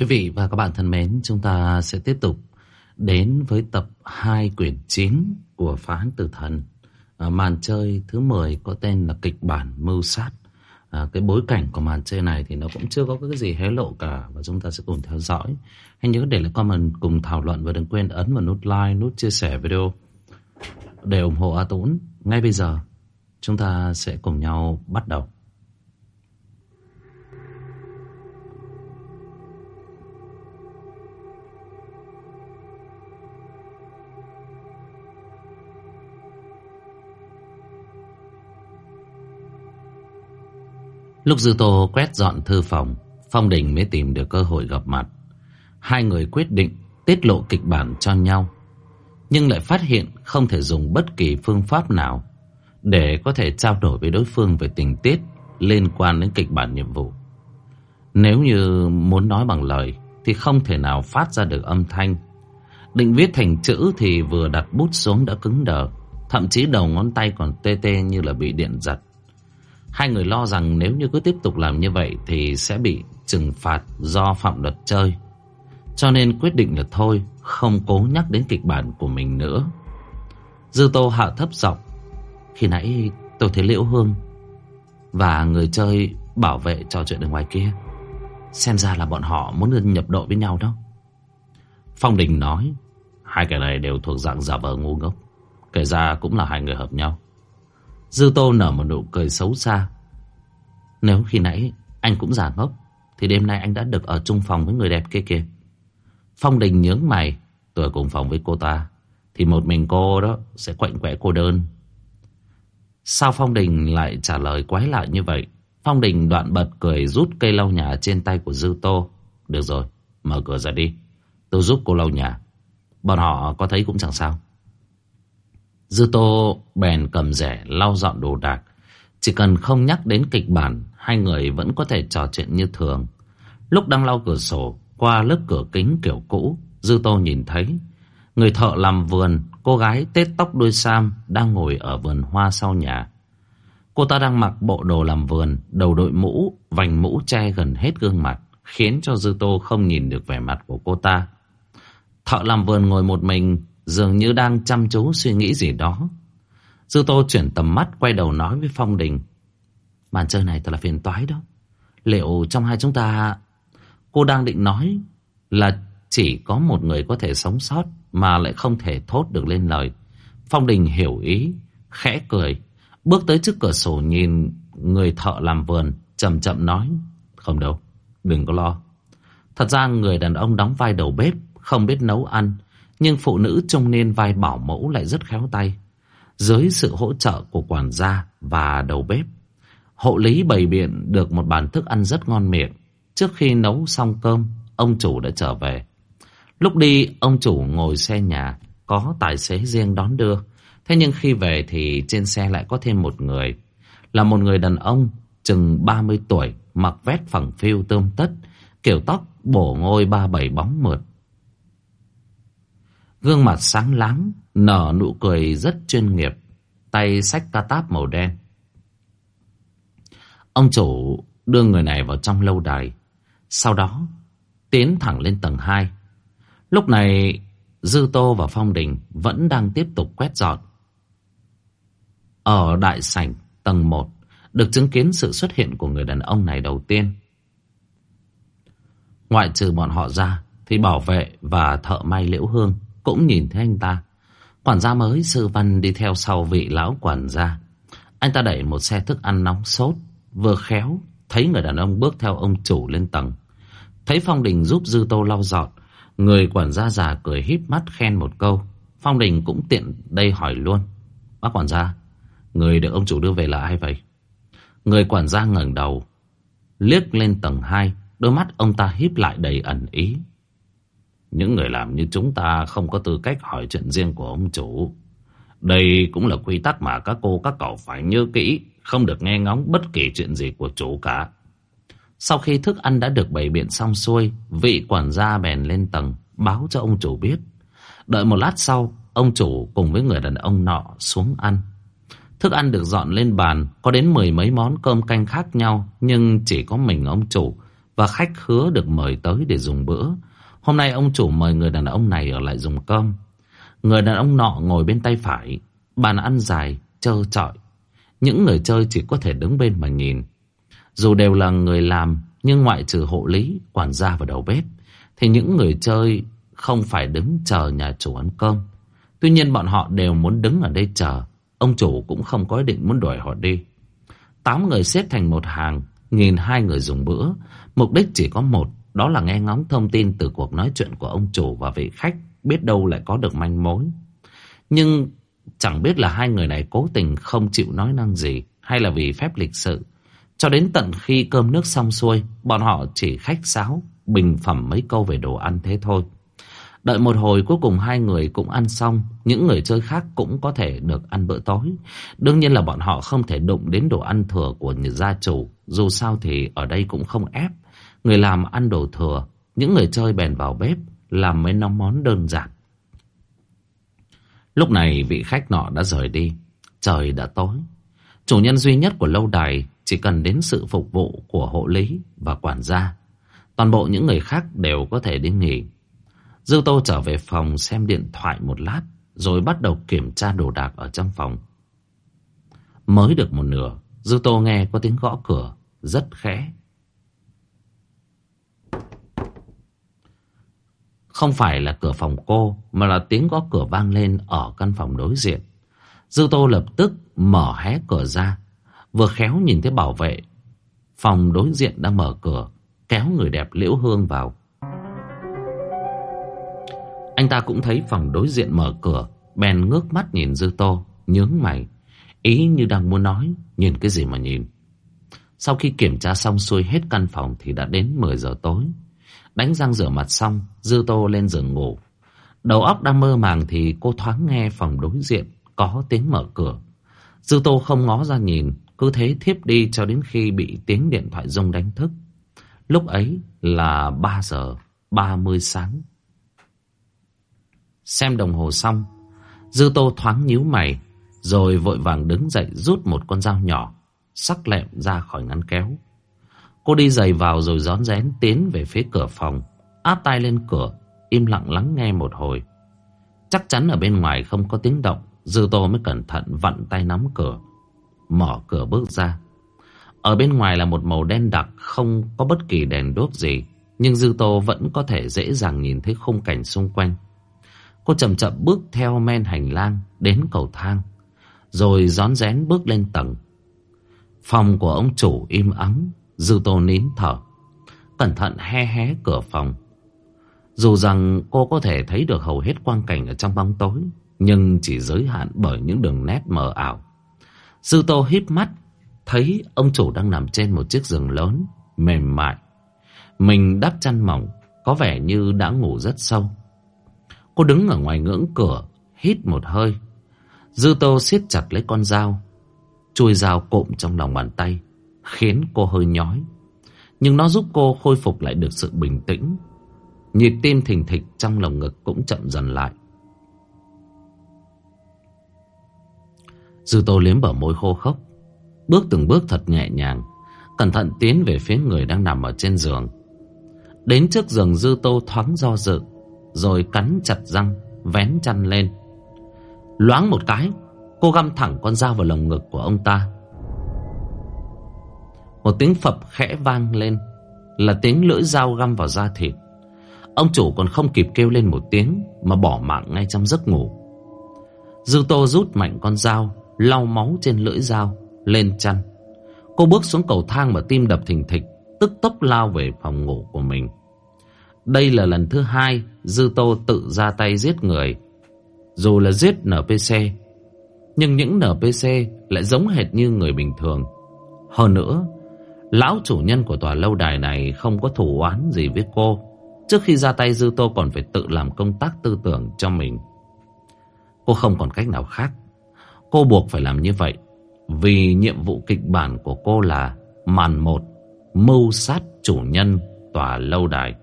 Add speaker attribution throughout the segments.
Speaker 1: Quý vị và các bạn thân mến, chúng ta sẽ tiếp tục đến với tập 2 quyển 9 của Phá tử thần. À, màn chơi thứ 10 có tên là kịch bản mưu sát. À, cái bối cảnh của màn chơi này thì nó cũng chưa có cái gì hé lộ cả và chúng ta sẽ cùng theo dõi. Hãy nhớ để lại comment cùng thảo luận và đừng quên ấn vào nút like, nút chia sẻ video để ủng hộ A Tũng. Ngay bây giờ chúng ta sẽ cùng nhau bắt đầu. Lúc Dư Tô quét dọn thư phòng, Phong Đình mới tìm được cơ hội gặp mặt. Hai người quyết định tiết lộ kịch bản cho nhau, nhưng lại phát hiện không thể dùng bất kỳ phương pháp nào để có thể trao đổi với đối phương về tình tiết liên quan đến kịch bản nhiệm vụ. Nếu như muốn nói bằng lời thì không thể nào phát ra được âm thanh. Định viết thành chữ thì vừa đặt bút xuống đã cứng đờ, thậm chí đầu ngón tay còn tê tê như là bị điện giật. Hai người lo rằng nếu như cứ tiếp tục làm như vậy thì sẽ bị trừng phạt do phạm luật chơi. Cho nên quyết định là thôi, không cố nhắc đến kịch bản của mình nữa. Dư Tô hạ thấp giọng. Khi nãy tôi thấy Liễu Hương và người chơi bảo vệ trò chuyện ở ngoài kia. Xem ra là bọn họ muốn nhập đội với nhau đó. Phong Đình nói, hai kẻ này đều thuộc dạng giả vờ ngu ngốc. Kể ra cũng là hai người hợp nhau. Dư Tô nở một nụ cười xấu xa. Nếu khi nãy anh cũng giả ngốc, thì đêm nay anh đã được ở chung phòng với người đẹp kia kìa. Phong Đình nhướng mày, tôi cùng phòng với cô ta, thì một mình cô đó sẽ quạnh quẽ cô đơn. Sao Phong Đình lại trả lời quái lạ như vậy? Phong Đình đoạn bật cười rút cây lau nhà trên tay của Dư Tô. Được rồi, mở cửa ra đi. Tôi giúp cô lau nhà. Bọn họ có thấy cũng chẳng sao. Dư Tô bèn cầm rẻ lau dọn đồ đạc. Chỉ cần không nhắc đến kịch bản, hai người vẫn có thể trò chuyện như thường. Lúc đang lau cửa sổ, qua lớp cửa kính kiểu cũ, Dư Tô nhìn thấy người thợ làm vườn, cô gái tết tóc đuôi sam đang ngồi ở vườn hoa sau nhà. Cô ta đang mặc bộ đồ làm vườn, đầu đội mũ, vành mũ che gần hết gương mặt, khiến cho Dư Tô không nhìn được vẻ mặt của cô ta. Thợ làm vườn ngồi một mình, dường như đang chăm chú suy nghĩ gì đó. Dư Tô chuyển tầm mắt quay đầu nói với Phong Đình. Màn chơi này thật là phiền toái đó. Liệu trong hai chúng ta... Cô đang định nói là chỉ có một người có thể sống sót mà lại không thể thốt được lên lời. Phong Đình hiểu ý, khẽ cười, bước tới trước cửa sổ nhìn người thợ làm vườn, chậm chậm nói. Không đâu, đừng có lo. Thật ra người đàn ông đóng vai đầu bếp, không biết nấu ăn, nhưng phụ nữ trông nên vai bảo mẫu lại rất khéo tay. Dưới sự hỗ trợ của quản gia và đầu bếp, hộ lý bày biện được một bàn thức ăn rất ngon miệng. Trước khi nấu xong cơm, ông chủ đã trở về. Lúc đi, ông chủ ngồi xe nhà, có tài xế riêng đón đưa. Thế nhưng khi về thì trên xe lại có thêm một người. Là một người đàn ông, chừng 30 tuổi, mặc vét phẳng phiu tươm tất, kiểu tóc bổ ngôi ba bảy bóng mượt. Gương mặt sáng láng, nở nụ cười rất chuyên nghiệp, tay sách ca táp màu đen. Ông chủ đưa người này vào trong lâu đài, sau đó tiến thẳng lên tầng 2. Lúc này Dư Tô và Phong Đình vẫn đang tiếp tục quét dọn. Ở đại sảnh tầng 1 được chứng kiến sự xuất hiện của người đàn ông này đầu tiên. Ngoại trừ bọn họ ra thì bảo vệ và thợ may liễu hương cũng nhìn thấy anh ta. Quản gia mới sư văn đi theo sau vị lão quản gia. Anh ta đẩy một xe thức ăn nóng sốt, vừa khéo, thấy người đàn ông bước theo ông chủ lên tầng. Thấy Phong Đình giúp Dư Tô lau dọn, người quản gia già cười híp mắt khen một câu. Phong Đình cũng tiện đây hỏi luôn. Bác quản gia, người được ông chủ đưa về là ai vậy? Người quản gia ngẩng đầu, liếc lên tầng 2, đôi mắt ông ta híp lại đầy ẩn ý. Những người làm như chúng ta không có tư cách hỏi chuyện riêng của ông chủ. Đây cũng là quy tắc mà các cô các cậu phải nhớ kỹ, không được nghe ngóng bất kỳ chuyện gì của chủ cả. Sau khi thức ăn đã được bày biện xong xuôi, vị quản gia bèn lên tầng, báo cho ông chủ biết. Đợi một lát sau, ông chủ cùng với người đàn ông nọ xuống ăn. Thức ăn được dọn lên bàn, có đến mười mấy món cơm canh khác nhau, nhưng chỉ có mình ông chủ Và khách hứa được mời tới để dùng bữa Hôm nay ông chủ mời người đàn ông này ở lại dùng cơm. Người đàn ông nọ ngồi bên tay phải Bàn ăn dài, trơ trọi. Những người chơi chỉ có thể đứng bên mà nhìn. Dù đều là người làm Nhưng ngoại trừ hộ lý, quản gia và đầu bếp Thì những người chơi không phải đứng chờ nhà chủ ăn cơm. Tuy nhiên bọn họ đều muốn đứng ở đây chờ. Ông chủ cũng không có ý định muốn đuổi họ đi. Tám người xếp thành một hàng Nhìn hai người dùng bữa. Mục đích chỉ có một đó là nghe ngóng thông tin từ cuộc nói chuyện của ông chủ và vị khách Biết đâu lại có được manh mối. Nhưng chẳng biết là hai người này cố tình không chịu nói năng gì Hay là vì phép lịch sự. Cho đến tận khi cơm nước xong xuôi, Bọn họ chỉ khách sáo, Bình phẩm mấy câu về đồ ăn thế thôi. Đợi một hồi cuối cùng hai người cũng ăn xong, Những người chơi khác cũng có thể được ăn bữa tối. Đương nhiên là bọn họ không thể đụng đến đồ ăn thừa của gia chủ, Dù sao thì ở đây cũng không ép. Người làm ăn đồ thừa, Những người chơi bèn vào bếp, Làm mấy nóng món đơn giản. Lúc này vị khách nọ đã rời đi. Trời đã tối. Chủ nhân duy nhất của lâu đài Chỉ cần đến sự phục vụ của hộ lý và quản gia. Toàn bộ những người khác đều có thể đi nghỉ. Dư Tô trở về phòng xem điện thoại một lát, Rồi bắt đầu kiểm tra đồ đạc ở trong phòng. Mới được một nửa, Dư Tô nghe có tiếng gõ cửa, Rất khẽ. Không phải là cửa phòng cô, Mà là tiếng gõ cửa vang lên Ở căn phòng đối diện. Dư Tô lập tức mở hé cửa ra, Vừa khéo nhìn thấy bảo vệ. Phòng đối diện đang mở cửa, Kéo người đẹp Liễu Hương vào. Anh ta cũng thấy phòng đối diện mở cửa, Bèn ngước mắt nhìn Dư Tô, Nhướng mày. Ý như đang muốn nói, Nhìn cái gì mà nhìn. Sau khi kiểm tra xong xuôi hết căn phòng Thì đã đến 10 giờ tối. Đánh răng rửa mặt xong, Dư Tô lên giường ngủ. Đầu óc đang mơ màng Thì cô thoáng nghe phòng đối diện Có tiếng mở cửa. Dư Tô không ngó ra nhìn, Cứ thế thiếp đi cho đến khi bị tiếng điện thoại rung đánh thức. Lúc ấy là 3 giờ 30 sáng. Xem đồng hồ xong, Dư tô thoáng nhíu mày, Rồi vội vàng đứng dậy rút một con dao nhỏ, Sắc lẹm ra khỏi ngăn kéo. Cô đi giày vào rồi rón rén tiến về phía cửa phòng Áp tay lên cửa Im lặng lắng nghe một hồi Chắc chắn ở bên ngoài không có tiếng động Dư tô mới cẩn thận vặn tay nắm cửa Mở cửa bước ra Ở bên ngoài là một màu đen đặc Không có bất kỳ đèn đốt gì Nhưng Dư Tô vẫn có thể dễ dàng nhìn thấy khung cảnh xung quanh Cô chậm chậm bước theo men hành lang đến cầu thang. Rồi rón rén bước lên tầng. Phòng của ông chủ im ắng, dư tô nín thở. Cẩn thận hé hé cửa phòng. Dù rằng cô có thể thấy được hầu hết quang cảnh ở trong bóng tối, nhưng chỉ giới hạn bởi những đường nét mờ ảo. Dư tô híp mắt, thấy ông chủ đang nằm trên một chiếc giường lớn, mềm mại. Mình đắp chăn mỏng, có vẻ như đã ngủ rất sâu. Cô đứng ở ngoài ngưỡng cửa, hít một hơi. Dư tô siết chặt lấy con dao, chui dao cộm trong lòng bàn tay, khiến cô hơi nhói. Nhưng nó giúp cô khôi phục lại được sự bình tĩnh. Nhịp tim thình thịch trong lồng ngực cũng chậm dần lại. Dư tô liếm bờ môi khô khốc, bước từng bước thật nhẹ nhàng, cẩn thận tiến về phía người đang nằm ở trên giường. Đến trước giường Dư Tô thoáng do dự rồi cắn chặt răng Vén chăn lên Loáng một cái Cô găm thẳng con dao vào lồng ngực của ông ta một tiếng phập khẽ vang lên, Là tiếng lưỡi dao găm vào da thịt. Ông chủ còn không kịp kêu lên một tiếng Mà bỏ mạng ngay trong giấc ngủ. Dư tô rút mạnh con dao, Lau máu trên lưỡi dao, Lên chăn. Cô bước xuống cầu thang mà tim đập thình thịch, Tức tốc lao về phòng ngủ của mình. Đây là lần thứ hai Dư Tô tự ra tay giết người. Dù là giết NPC Nhưng những NPC lại giống hệt như người bình thường. Hơn nữa Lão chủ nhân của tòa lâu đài này không có thủ oán gì với cô. Trước khi ra tay, Dư Tô còn phải tự làm công tác tư tưởng cho mình. Cô không còn cách nào khác. Cô buộc phải làm như vậy, Vì nhiệm vụ kịch bản của cô là Màn một, Mưu sát chủ nhân tòa lâu đài.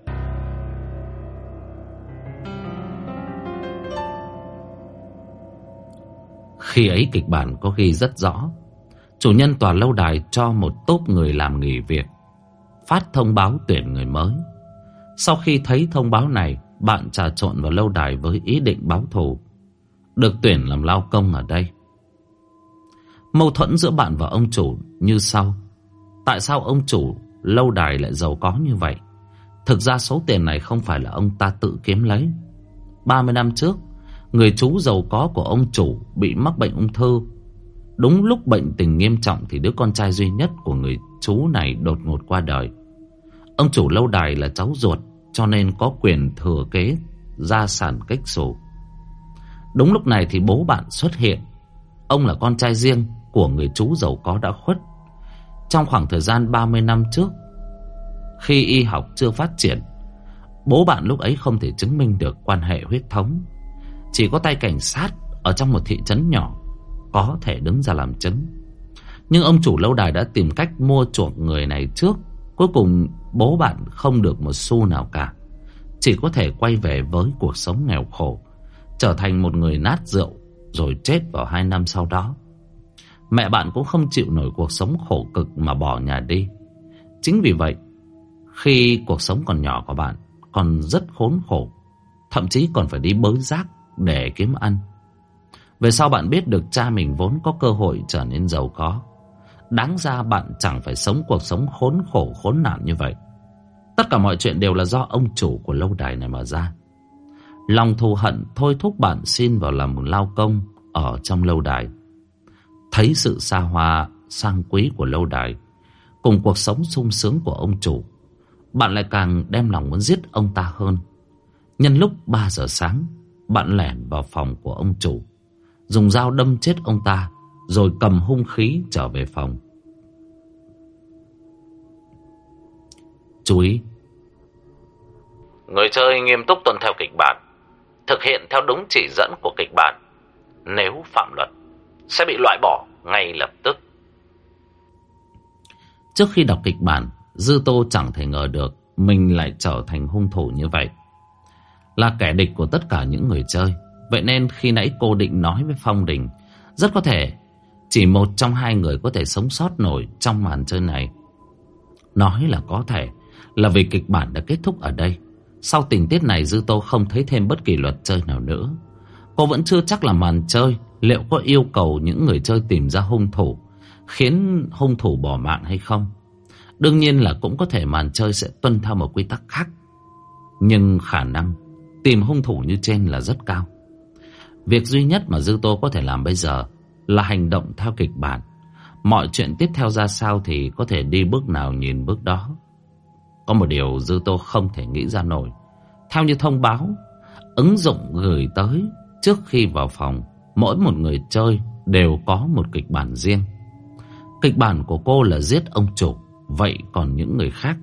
Speaker 1: Khi ấy kịch bản có ghi rất rõ Chủ nhân tòa lâu đài cho một tốp người làm nghỉ việc phát thông báo tuyển người mới. Sau khi thấy thông báo này, bạn trà trộn vào lâu đài với ý định báo thù. Được tuyển làm lao công ở đây. Mâu thuẫn giữa bạn và ông chủ như sau. Tại sao ông chủ lâu đài lại giàu có như vậy? Thực ra số tiền này không phải là ông ta tự kiếm lấy. 30 năm trước, người chú giàu có của ông chủ bị mắc bệnh ung thư. Đúng lúc bệnh tình nghiêm trọng thì đứa con trai duy nhất của người chú này đột ngột qua đời. Ông chủ lâu đài là cháu ruột cho nên có quyền thừa kế gia sản cách sổ. Đúng lúc này thì bố bạn xuất hiện. Ông là con trai riêng của người chú giàu có đã khuất. Trong khoảng thời gian 30 năm trước, khi y học chưa phát triển, bố bạn lúc ấy không thể chứng minh được quan hệ huyết thống. Chỉ có tay cảnh sát ở trong một thị trấn nhỏ có thể đứng ra làm chứng. Nhưng ông chủ lâu đài đã tìm cách mua chuộc người này trước. Cuối cùng bố bạn không được một xu nào cả. Chỉ có thể quay về với cuộc sống nghèo khổ. Trở thành một người nát rượu rồi chết vào hai năm sau đó. Mẹ bạn cũng không chịu nổi cuộc sống khổ cực mà bỏ nhà đi. Chính vì vậy, khi cuộc sống còn nhỏ của bạn còn rất khốn khổ, thậm chí còn phải đi bới rác để kiếm ăn. Về sau bạn biết được cha mình vốn có cơ hội trở nên giàu có. Đáng ra bạn chẳng phải sống cuộc sống khốn khổ khốn nạn như vậy. Tất cả mọi chuyện đều là do ông chủ của lâu đài này mà ra. Lòng thù hận thôi thúc bạn xin vào làm một lao công ở trong lâu đài. Thấy sự xa hoa, sang quý của lâu đài, cùng cuộc sống sung sướng của ông chủ, bạn lại càng đem lòng muốn giết ông ta hơn. Nhân lúc 3 giờ sáng, bạn lẻn vào phòng của ông chủ, dùng dao đâm chết ông ta, rồi cầm hung khí trở về phòng. Chú ý!
Speaker 2: Người chơi nghiêm túc tuân theo kịch bản, thực hiện theo đúng chỉ dẫn của kịch bản. Nếu phạm luật, sẽ bị loại bỏ ngay lập tức.
Speaker 1: Trước khi đọc kịch bản, Dư Tô chẳng thể ngờ được mình lại trở thành hung thủ như vậy. Là kẻ địch của tất cả những người chơi. Vậy nên khi nãy cô định nói với Phong Đình, rất có thể chỉ một trong hai người có thể sống sót nổi trong màn chơi này. Nói là có thể, là vì kịch bản đã kết thúc ở đây. Sau tình tiết này Dư Tô không thấy thêm bất kỳ luật chơi nào nữa. Cô vẫn chưa chắc là màn chơi liệu có yêu cầu những người chơi tìm ra hung thủ, khiến hung thủ bỏ mạng hay không. Đương nhiên là cũng có thể màn chơi sẽ tuân theo một quy tắc khác. Nhưng khả năng tìm hung thủ như trên là rất cao. Việc duy nhất mà Dư Tô có thể làm bây giờ là hành động theo kịch bản. Mọi chuyện tiếp theo ra sao thì có thể đi bước nào nhìn bước đó. Có một điều Dư Tô không thể nghĩ ra nổi. Theo như thông báo, ứng dụng gửi tới trước khi vào phòng, mỗi một người chơi đều có một kịch bản riêng. Kịch bản của cô là giết ông chủ, vậy còn những người khác?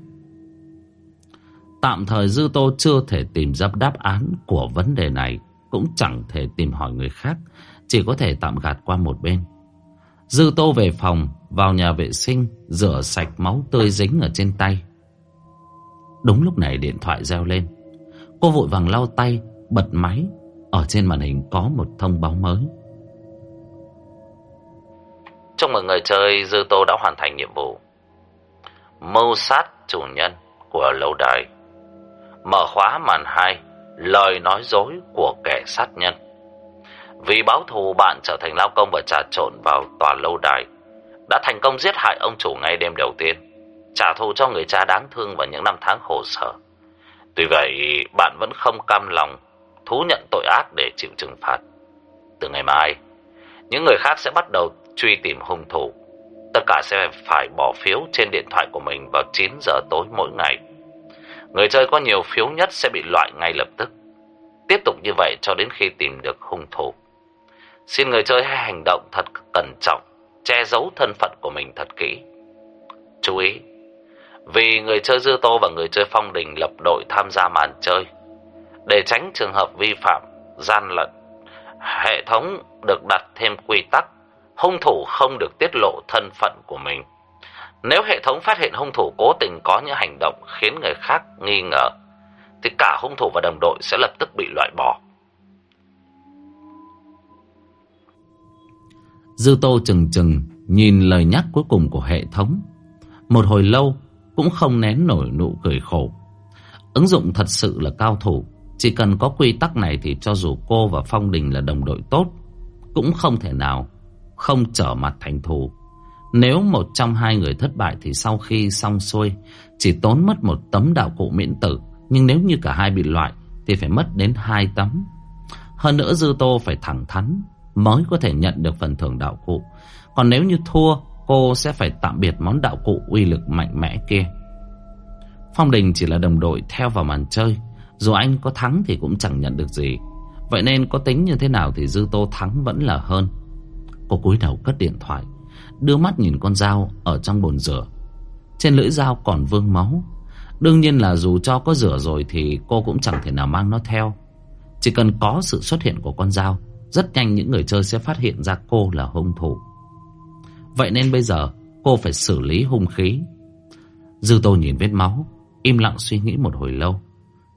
Speaker 1: Tạm thời Dư Tô chưa thể tìm ra đáp án của vấn đề này, cũng chẳng thể tìm hỏi người khác, chỉ có thể tạm gạt qua một bên. Dư Tô về phòng, vào nhà vệ sinh, rửa sạch máu tươi dính ở trên tay. Đúng lúc này điện thoại reo lên. Cô vội vàng lau tay, bật máy. Ở trên màn hình có một thông báo mới.
Speaker 2: Chúc mừng người chơi Dư Tô đã hoàn thành nhiệm vụ. Mưu sát chủ nhân của lâu đài. Mở khóa màn 2, lời nói dối của kẻ sát nhân. Vì báo thù bạn trở thành lao công và trà trộn vào tòa lâu đài. Đã thành công giết hại ông chủ ngay đêm đầu tiên trả thù cho người cha đáng thương vào những năm tháng khổ sở. Tuy vậy, bạn vẫn không cam lòng thú nhận tội ác để chịu trừng phạt. Từ ngày mai, những người khác sẽ bắt đầu truy tìm hung thủ. Tất cả sẽ phải bỏ phiếu trên điện thoại của mình vào 9 giờ tối mỗi ngày. Người chơi có nhiều phiếu nhất sẽ bị loại ngay lập tức. Tiếp tục như vậy cho đến khi tìm được hung thủ. Xin người chơi hãy hành động thật cẩn trọng, che giấu thân phận của mình thật kỹ. Chú ý, vì người chơi dư tô và người chơi phong đình lập đội tham gia màn chơi. Để tránh trường hợp vi phạm, gian lận, hệ thống được đặt thêm quy tắc, hung thủ không được tiết lộ thân phận của mình. Nếu hệ thống phát hiện hung thủ cố tình có những hành động khiến người khác nghi ngờ, thì cả hung thủ và đồng đội sẽ lập tức bị loại bỏ.
Speaker 1: Dư Tô chừng chừng nhìn lời nhắc cuối cùng của hệ thống. Một hồi lâu cũng không nén nổi nụ cười khổ. Ứng dụng thật sự là cao thủ. Chỉ cần có quy tắc này thì cho dù cô và Phong Đình là đồng đội tốt, cũng không thể nào không trở mặt thành thù. Nếu một trong hai người thất bại thì sau khi xong xuôi, chỉ tốn mất một tấm đạo cụ miễn tử. Nhưng nếu như cả hai bị loại thì phải mất đến hai tấm. Hơn nữa Dư Tô phải thẳng thắn mới có thể nhận được phần thưởng đạo cụ. Còn nếu như thua, cô sẽ phải tạm biệt món đạo cụ uy lực mạnh mẽ kia. Phong Đình chỉ là đồng đội theo vào màn chơi. Dù anh có thắng thì cũng chẳng nhận được gì. Vậy nên có tính như thế nào thì Dư Tô thắng vẫn là hơn. Cô cúi đầu cất điện thoại, đưa mắt nhìn con dao ở trong bồn rửa. Trên lưỡi dao còn vương máu. Đương nhiên là dù cho có rửa rồi thì cô cũng chẳng thể nào mang nó theo. Chỉ cần có sự xuất hiện của con dao, rất nhanh những người chơi sẽ phát hiện ra cô là hung thủ. Vậy nên bây giờ cô phải xử lý hung khí. Dư Tô nhìn vết máu, im lặng suy nghĩ một hồi lâu.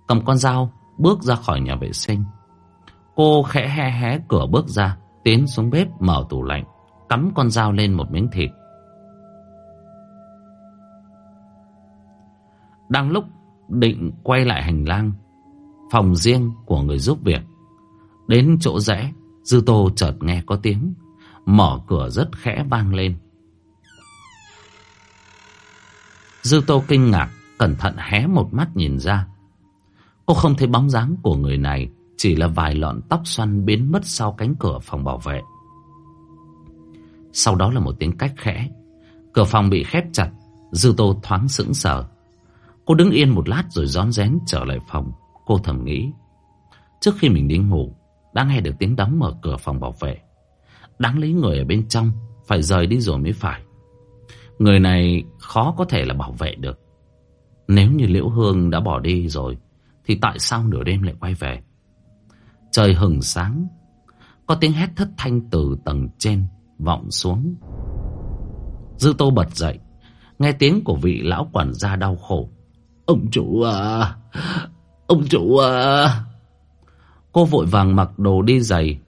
Speaker 1: Cầm con dao, bước ra khỏi nhà vệ sinh. Cô khẽ hé hé cửa bước ra, tiến xuống bếp mở tủ lạnh, cắm con dao lên một miếng thịt. Đang lúc định quay lại hành lang, phòng riêng của người giúp việc. Đến chỗ rẽ, Dư Tô chợt nghe có tiếng, mở cửa rất khẽ vang lên. Dư Tô kinh ngạc, cẩn thận hé một mắt nhìn ra. Cô không thấy bóng dáng của người này, chỉ là vài lọn tóc xoăn biến mất sau cánh cửa phòng bảo vệ. Sau đó là một tiếng cách khẽ, cửa phòng bị khép chặt, Dư Tô thoáng sững sờ. Cô đứng yên một lát rồi rón rén trở lại phòng, cô thầm nghĩ. Trước khi mình đi ngủ, đã nghe được tiếng đóng mở cửa phòng bảo vệ. Đáng lý người ở bên trong phải rời đi rồi mới phải. Người này khó có thể là bảo vệ được. Nếu như Liễu Hương đã bỏ đi rồi, thì tại sao nửa đêm lại quay về? Trời hừng sáng, có tiếng hét thất thanh từ tầng trên vọng xuống. Dư Tô bật dậy, nghe tiếng của vị lão quản gia đau khổ. Ông chủ à, ông chủ à. Cô vội vàng mặc đồ đi giày.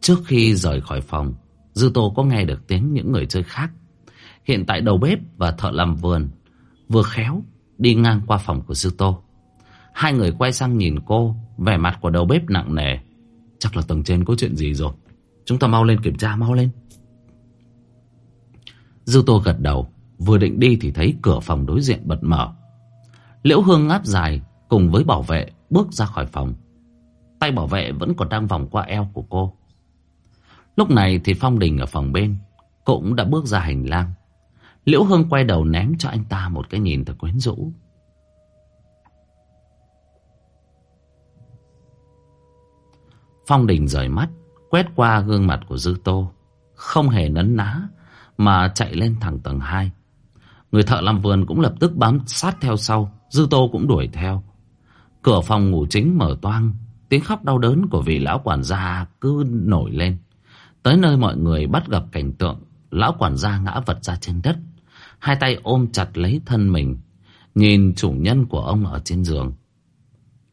Speaker 1: Trước khi rời khỏi phòng, Dư Tô có nghe được tiếng những người chơi khác. Hiện tại đầu bếp và thợ làm vườn vừa khéo đi ngang qua phòng của Dư Tô. Hai người quay sang nhìn cô, vẻ mặt của đầu bếp nặng nề. Chắc là tầng trên có chuyện gì rồi. Chúng ta mau lên kiểm tra, mau lên. Dư Tô gật đầu, vừa định đi thì thấy cửa phòng đối diện bật mở. Liễu Hương ngáp dài cùng với bảo vệ bước ra khỏi phòng. Tay bảo vệ vẫn còn đang vòng qua eo của cô. Lúc này thì Phong Đình ở phòng bên cũng đã bước ra hành lang. Liễu Hương quay đầu ném cho anh ta một cái nhìn thật quyến rũ. Phong Đình rời mắt, quét qua gương mặt của Dư Tô. Không hề nấn ná, mà chạy lên thẳng tầng 2. Người thợ làm vườn cũng lập tức bám sát theo sau, Dư Tô cũng đuổi theo. Cửa phòng ngủ chính mở toang, tiếng khóc đau đớn của vị lão quản gia cứ nổi lên. Tới nơi mọi người bắt gặp cảnh tượng, lão quản gia ngã vật ra trên đất. Hai tay ôm chặt lấy thân mình, nhìn chủ nhân của ông ở trên giường.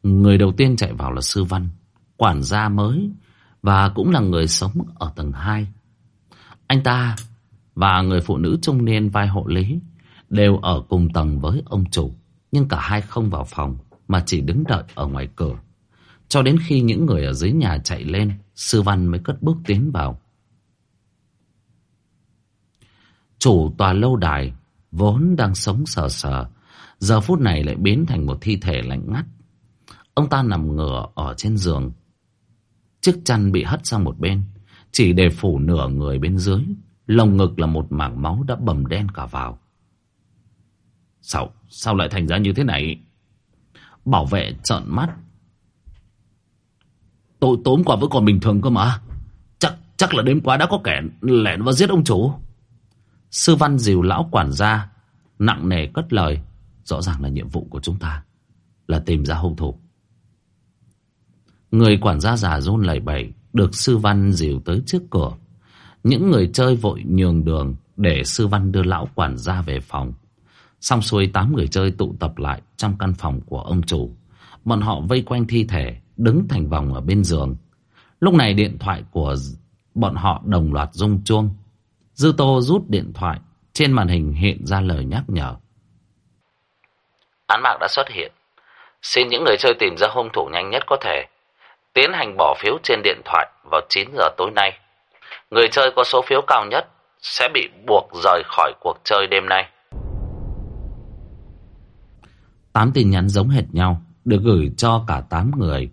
Speaker 1: Người đầu tiên chạy vào là Sư Văn, quản gia mới và cũng là người sống ở tầng 2. Anh ta và người phụ nữ trung niên vai hộ lý đều ở cùng tầng với ông chủ, nhưng cả hai không vào phòng mà chỉ đứng đợi ở ngoài cửa. Cho đến khi những người ở dưới nhà chạy lên, sư văn mới cất bước tiến vào. Chủ tòa lâu đài vốn đang sống sờ sờ, giờ phút này lại biến thành một thi thể lạnh ngắt. Ông ta nằm ngửa ở trên giường, chiếc chăn bị hất sang một bên, chỉ để phủ nửa người bên dưới, lồng ngực là một mảng máu đã bầm đen cả vào. Sao, sao lại thành ra như thế này? Bảo vệ trợn mắt. Tôi tốn quả vẫn còn bình thường cơ mà. Chắc chắc là đêm qua đã có kẻ lẻn vào giết ông chủ. Sư văn dìu lão quản gia, nặng nề cất lời. Rõ ràng là nhiệm vụ của chúng ta là tìm ra hung thủ. Người quản gia già run lẩy bẩy được sư văn dìu tới trước cửa. Những người chơi vội nhường đường để sư văn đưa lão quản gia về phòng. Xong xuôi tám người chơi tụ tập lại trong căn phòng của ông chủ. Bọn họ vây quanh thi thể, đứng thành vòng ở bên giường. Lúc này điện thoại của bọn họ đồng loạt rung chuông. Dư Tô rút điện thoại, trên màn hình hiện ra lời nhắc nhở.
Speaker 2: án mạng đã xuất hiện. Xin những người chơi tìm ra hung thủ nhanh nhất có thể. Tiến hành bỏ phiếu trên điện thoại vào 9 giờ tối nay. Người chơi có số phiếu cao nhất sẽ bị buộc rời khỏi cuộc chơi đêm nay.
Speaker 1: Tám tin nhắn giống hệt nhau được gửi cho cả tám người.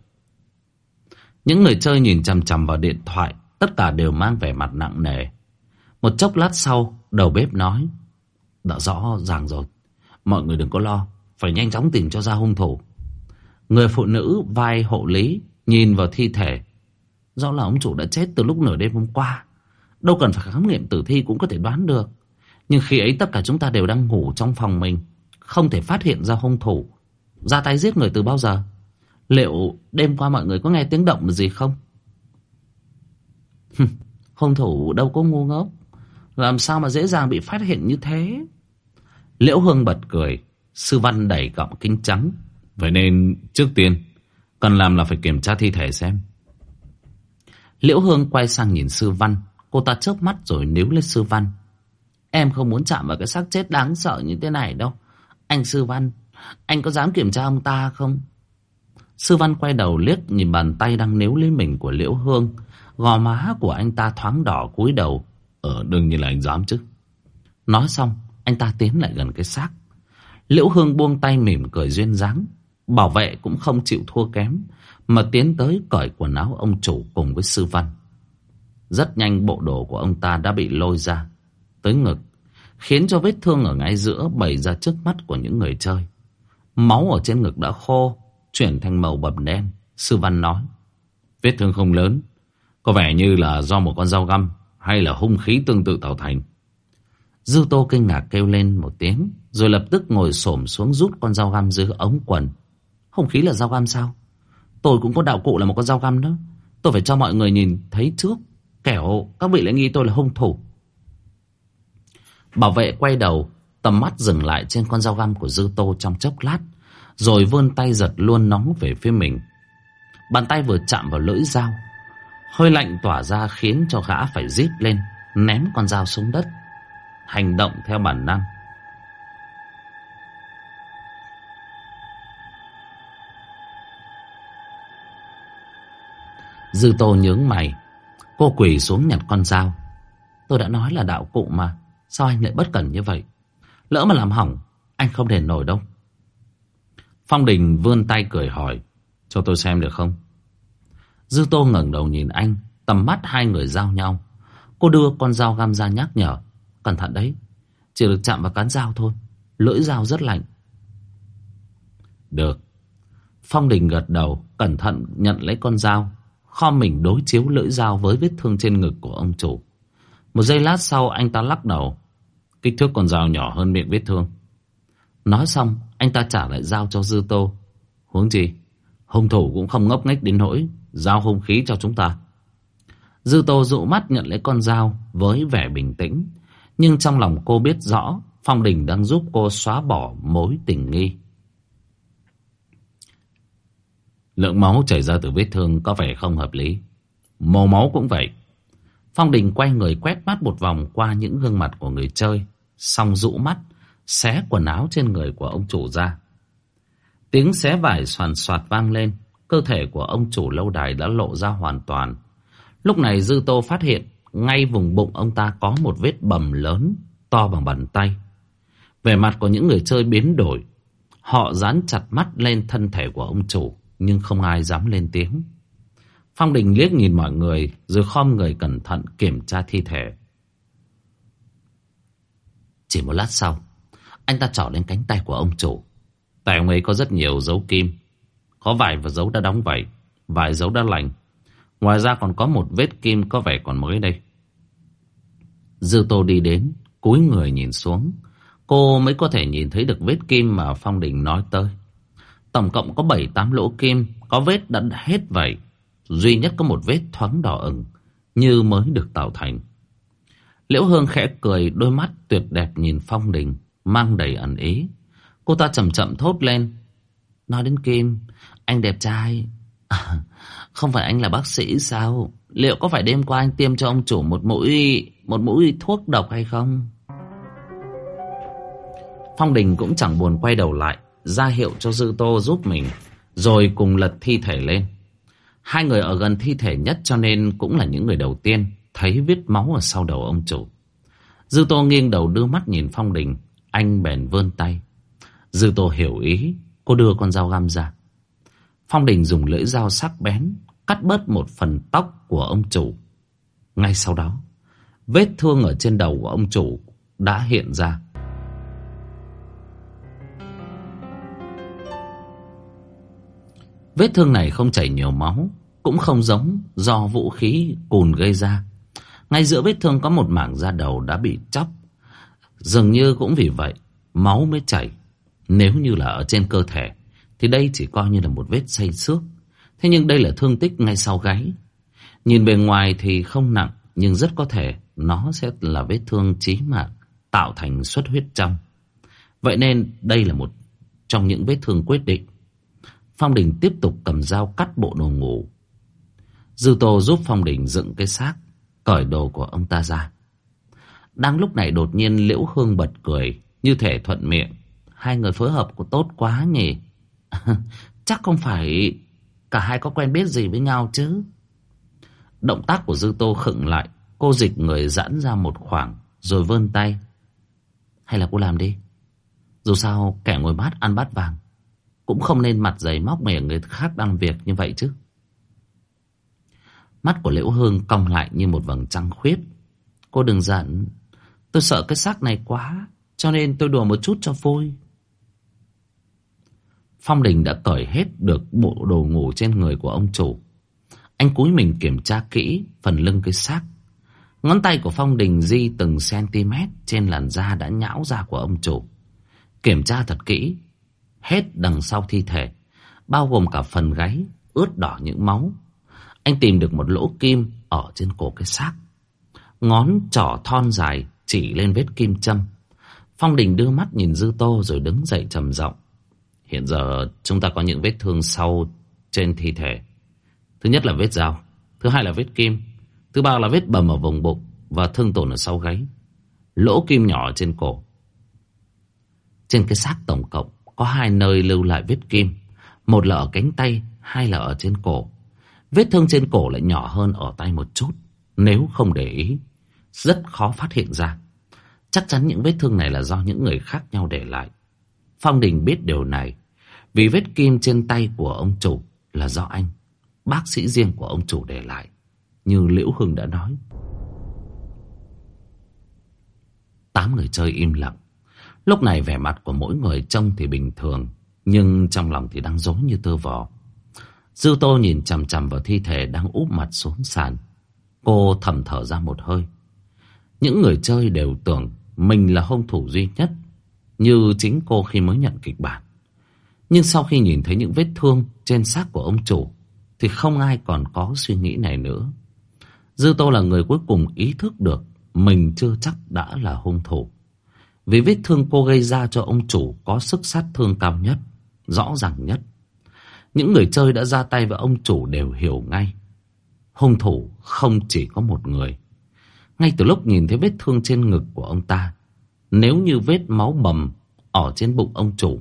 Speaker 1: Những người chơi nhìn chằm chằm vào điện thoại, tất cả đều mang vẻ mặt nặng nề. Một chốc lát sau, đầu bếp nói, đã rõ ràng rồi, mọi người đừng có lo, phải nhanh chóng tìm cho ra hung thủ. Người phụ nữ vai hộ lý nhìn vào thi thể, rõ là ông chủ đã chết từ lúc nửa đêm hôm qua. Đâu cần phải khám nghiệm tử thi cũng có thể đoán được. Nhưng khi ấy tất cả chúng ta đều đang ngủ trong phòng mình, không thể phát hiện ra hung thủ. Ra tay giết người từ bao giờ? Liệu đêm qua mọi người có nghe tiếng động gì không? hung thủ đâu có ngu ngốc. Làm sao mà dễ dàng bị phát hiện như thế? Liễu Hương bật cười. Sư Văn đẩy gọng kính trắng. Vậy nên trước tiên cần làm là phải kiểm tra thi thể xem. Liễu Hương quay sang nhìn Sư Văn. Cô ta chớp mắt rồi níu lên Sư Văn. Em không muốn chạm vào cái xác chết đáng sợ như thế này đâu. Anh Sư Văn, anh có dám kiểm tra ông ta không? Sư Văn quay đầu liếc nhìn bàn tay đang níu lấy mình của Liễu Hương. Gò má của anh ta thoáng đỏ cúi đầu. Ờ, đương nhiên là anh dám chứ. Nói xong, anh ta tiến lại gần cái xác. Liễu Hương buông tay mỉm cười duyên dáng. Bảo vệ cũng không chịu thua kém, mà tiến tới cởi quần áo ông chủ cùng với sư văn. Rất nhanh bộ đồ của ông ta đã bị lôi ra, tới ngực, khiến cho vết thương ở ngay giữa bày ra trước mắt của những người chơi. Máu ở trên ngực đã khô, chuyển thành màu bầm đen. Sư văn nói, vết thương không lớn, có vẻ như là do một con dao găm hay là hung khí tương tự tạo thành. Dư Tô kinh ngạc kêu lên một tiếng, rồi lập tức ngồi xổm xuống rút con dao găm dưới ống quần. Hung khí là dao găm sao? Tôi cũng có đạo cụ là một con dao găm đó. Tôi phải cho mọi người nhìn thấy trước, kẻo các vị lại nghi tôi là hung thủ. Bảo vệ quay đầu, tầm mắt dừng lại trên con dao găm của Dư Tô trong chốc lát, rồi vươn tay giật luôn nóng về phía mình. Bàn tay vừa chạm vào lưỡi dao, hơi lạnh tỏa ra khiến cho gã phải rít lên, ném con dao xuống đất hành động theo bản năng. Dư tô nhướng mày, cô quỳ xuống nhặt con dao. Tôi đã nói là đạo cụ mà, sao anh lại bất cẩn như vậy? Lỡ mà làm hỏng, anh không đền nổi đâu. Phong Đình vươn tay cười hỏi, cho tôi xem được không? Dư tô ngẩng đầu nhìn anh, tầm mắt hai người giao nhau. Cô đưa con dao găm ra nhắc nhở. Cẩn thận đấy Chỉ được chạm vào cán dao thôi Lưỡi dao rất lạnh Được Phong Đình gật đầu Cẩn thận nhận lấy con dao Kho mình đối chiếu lưỡi dao với vết thương trên ngực của ông chủ. Một giây lát sau, anh ta lắc đầu. Kích thước con dao nhỏ hơn miệng vết thương. Nói xong, Anh ta trả lại dao cho Dư Tô. Huống gì Hung thủ cũng không ngốc nghếch đến nỗi Giao hung khí cho chúng ta. Dư Tô dụ mắt nhận lấy con dao Với vẻ bình tĩnh, nhưng trong lòng cô biết rõ Phong Đình đang giúp cô xóa bỏ mối tình nghi. Lượng máu chảy ra từ vết thương có vẻ không hợp lý. Màu máu cũng vậy. Phong Đình quay người quét mắt một vòng qua những gương mặt của người chơi. Xong rũ mắt, xé quần áo trên người của ông chủ ra. Tiếng xé vải soàn soạt vang lên. Cơ thể của ông chủ lâu đài đã lộ ra hoàn toàn. Lúc này Dư Tô phát hiện ngay vùng bụng ông ta có một vết bầm lớn, to bằng bàn tay. Vẻ mặt của những người chơi biến đổi. Họ dán chặt mắt lên thân thể của ông chủ, nhưng không ai dám lên tiếng. Phong Đình liếc nhìn mọi người, rồi khom người cẩn thận kiểm tra thi thể. Chỉ một lát sau, anh ta trỏ lên cánh tay của ông chủ. Tại ông ấy có rất nhiều dấu kim. Có vài và dấu đã đóng vậy, vài dấu đã lành. Ngoài ra còn có một vết kim có vẻ còn mới đây. Dư Tô đi đến, cúi người nhìn xuống. Cô mới có thể nhìn thấy được vết kim mà Phong Đình nói tới. Tổng cộng có 7-8 lỗ kim, có vết đã hết vậy. Duy nhất có một vết thoáng đỏ ửng, như mới được tạo thành. Liễu Hương khẽ cười, đôi mắt tuyệt đẹp nhìn Phong Đình, mang đầy ẩn ý. Cô ta chậm chậm thốt lên. Nói đến Kim, anh đẹp trai. À, không phải anh là bác sĩ sao? Liệu có phải đêm qua anh tiêm cho ông chủ một mũi một mũi thuốc độc hay không? Phong Đình cũng chẳng buồn quay đầu lại, ra hiệu cho Dư Tô giúp mình, rồi cùng lật thi thể lên. Hai người ở gần thi thể nhất cho nên cũng là những người đầu tiên thấy vết máu ở sau đầu ông chủ. Dư Tô nghiêng đầu đưa mắt nhìn Phong Đình, anh bèn vươn tay. Dư Tô hiểu ý, cô đưa con dao găm ra. Phong Đình dùng lưỡi dao sắc bén, cắt bớt một phần tóc của ông chủ. Ngay sau đó, vết thương ở trên đầu của ông chủ đã hiện ra. Vết thương này không chảy nhiều máu, cũng không giống do vũ khí cùn gây ra. Ngay giữa vết thương có một mảng da đầu đã bị chóc. Dường như cũng vì vậy, máu mới chảy. Nếu như là ở trên cơ thể, thì đây chỉ coi như là một vết xây xước. Thế nhưng đây là thương tích ngay sau gáy. Nhìn bề ngoài thì không nặng, nhưng rất có thể nó sẽ là vết thương chí mạng, tạo thành xuất huyết trong. Vậy nên đây là một trong những vết thương quyết định. Phong Đình tiếp tục cầm dao cắt bộ đồ ngủ. Dư Tô giúp Phong Đình dựng cái xác, cởi đồ của ông ta ra. Đang lúc này đột nhiên Liễu Hương bật cười, như thể thuận miệng. Hai người phối hợp của tốt quá nhỉ. Chắc không phải cả hai có quen biết gì với nhau chứ. Động tác của Dư Tô khựng lại, cô dịch người giãn ra một khoảng, rồi vươn tay. Hay là cô làm đi. Dù sao kẻ ngồi bát ăn bát vàng cũng không nên mặt dày móc mẻ người khác đang việc như vậy chứ. Mắt của Liễu Hương cong lại như một vầng trăng khuyết. Cô đừng giận. Tôi sợ cái xác này quá. Cho nên tôi đùa một chút cho vui. Phong Đình đã cởi hết được bộ đồ ngủ trên người của ông chủ. Anh cúi mình kiểm tra kỹ phần lưng cái xác. Ngón tay của Phong Đình di từng cm trên làn da đã nhão ra của ông chủ. Kiểm tra thật kỹ, hết đằng sau thi thể, bao gồm cả phần gáy, ướt đỏ những máu. Anh tìm được một lỗ kim ở trên cổ cái xác. Ngón trỏ thon dài chỉ lên vết kim châm. Phong Đình đưa mắt nhìn Dư Tô rồi đứng dậy trầm giọng. Hiện giờ chúng ta có những vết thương sâu trên thi thể. Thứ nhất là vết dao, thứ hai là vết kim, thứ ba là vết bầm ở vùng bụng và thương tổn ở sau gáy. Lỗ kim nhỏ trên cổ. Trên cái xác tổng cộng có hai nơi lưu lại vết kim. Một là ở cánh tay, hai là ở trên cổ. Vết thương trên cổ lại nhỏ hơn ở tay một chút. Nếu không để ý, rất khó phát hiện ra. Chắc chắn những vết thương này là do những người khác nhau để lại. Phong Đình biết điều này. Vì vết kim trên tay của ông chủ là do anh, bác sĩ riêng của ông chủ để lại. Như Liễu Hưng đã nói. Tám người chơi im lặng. Lúc này vẻ mặt của mỗi người trông thì bình thường, nhưng trong lòng thì đang rối như tơ vò. Dư Tô nhìn chằm chằm vào thi thể đang úp mặt xuống sàn. Cô thầm thở ra một hơi. Những người chơi đều tưởng mình là hung thủ duy nhất, như chính cô khi mới nhận kịch bản. Nhưng sau khi nhìn thấy những vết thương trên xác của ông chủ, thì không ai còn có suy nghĩ này nữa. Dư Tô là người cuối cùng ý thức được mình chưa chắc đã là hung thủ. Vì vết thương cô gây ra cho ông chủ có sức sát thương cao nhất, rõ ràng nhất. Những người chơi đã ra tay với ông chủ đều hiểu ngay. Hung thủ không chỉ có một người. Ngay từ lúc nhìn thấy vết thương trên ngực của ông ta, nếu như vết máu bầm ở trên bụng ông chủ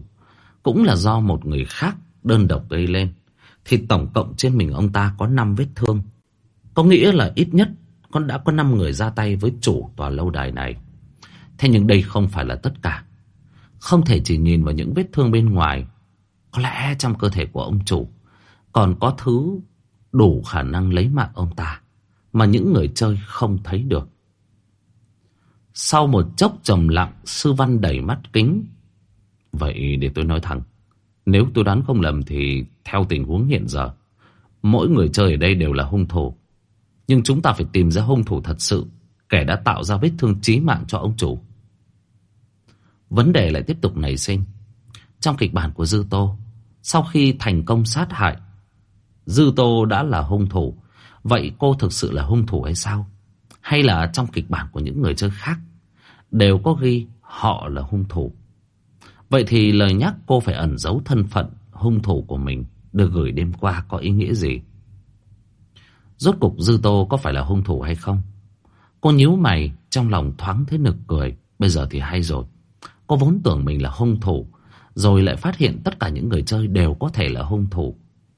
Speaker 1: cũng là do một người khác đơn độc gây lên, thì tổng cộng trên mình ông ta có 5 vết thương. Có nghĩa là ít nhất con đã có 5 người ra tay với chủ tòa lâu đài này. Thế nhưng đây không phải là tất cả. Không thể chỉ nhìn vào những vết thương bên ngoài. Có lẽ trong cơ thể của ông chủ còn có thứ đủ khả năng lấy mạng ông ta mà những người chơi không thấy được. Sau một chốc trầm lặng, sư văn đẩy mắt kính. Vậy để tôi nói thẳng, nếu tôi đoán không lầm thì theo tình huống hiện giờ, mỗi người chơi ở đây đều là hung thủ. Nhưng chúng ta phải tìm ra hung thủ thật sự, kẻ đã tạo ra vết thương chí mạng cho ông chủ. Vấn đề lại tiếp tục nảy sinh. Trong kịch bản của Dư Tô, sau khi thành công sát hại, Dư Tô đã là hung thủ. Vậy cô thực sự là hung thủ hay sao? Hay là trong kịch bản của những người chơi khác, đều có ghi họ là hung thủ? Vậy thì lời nhắc cô phải ẩn giấu thân phận hung thủ của mình được gửi đêm qua có ý nghĩa gì? Rốt cục Dư Tô có phải là hung thủ hay không? Cô nhíu mày, trong lòng thoáng thấy nực cười. Bây giờ thì hay rồi. Cô vốn tưởng mình là hung thủ, Rồi lại phát hiện tất cả những người chơi đều có thể là hung thủ.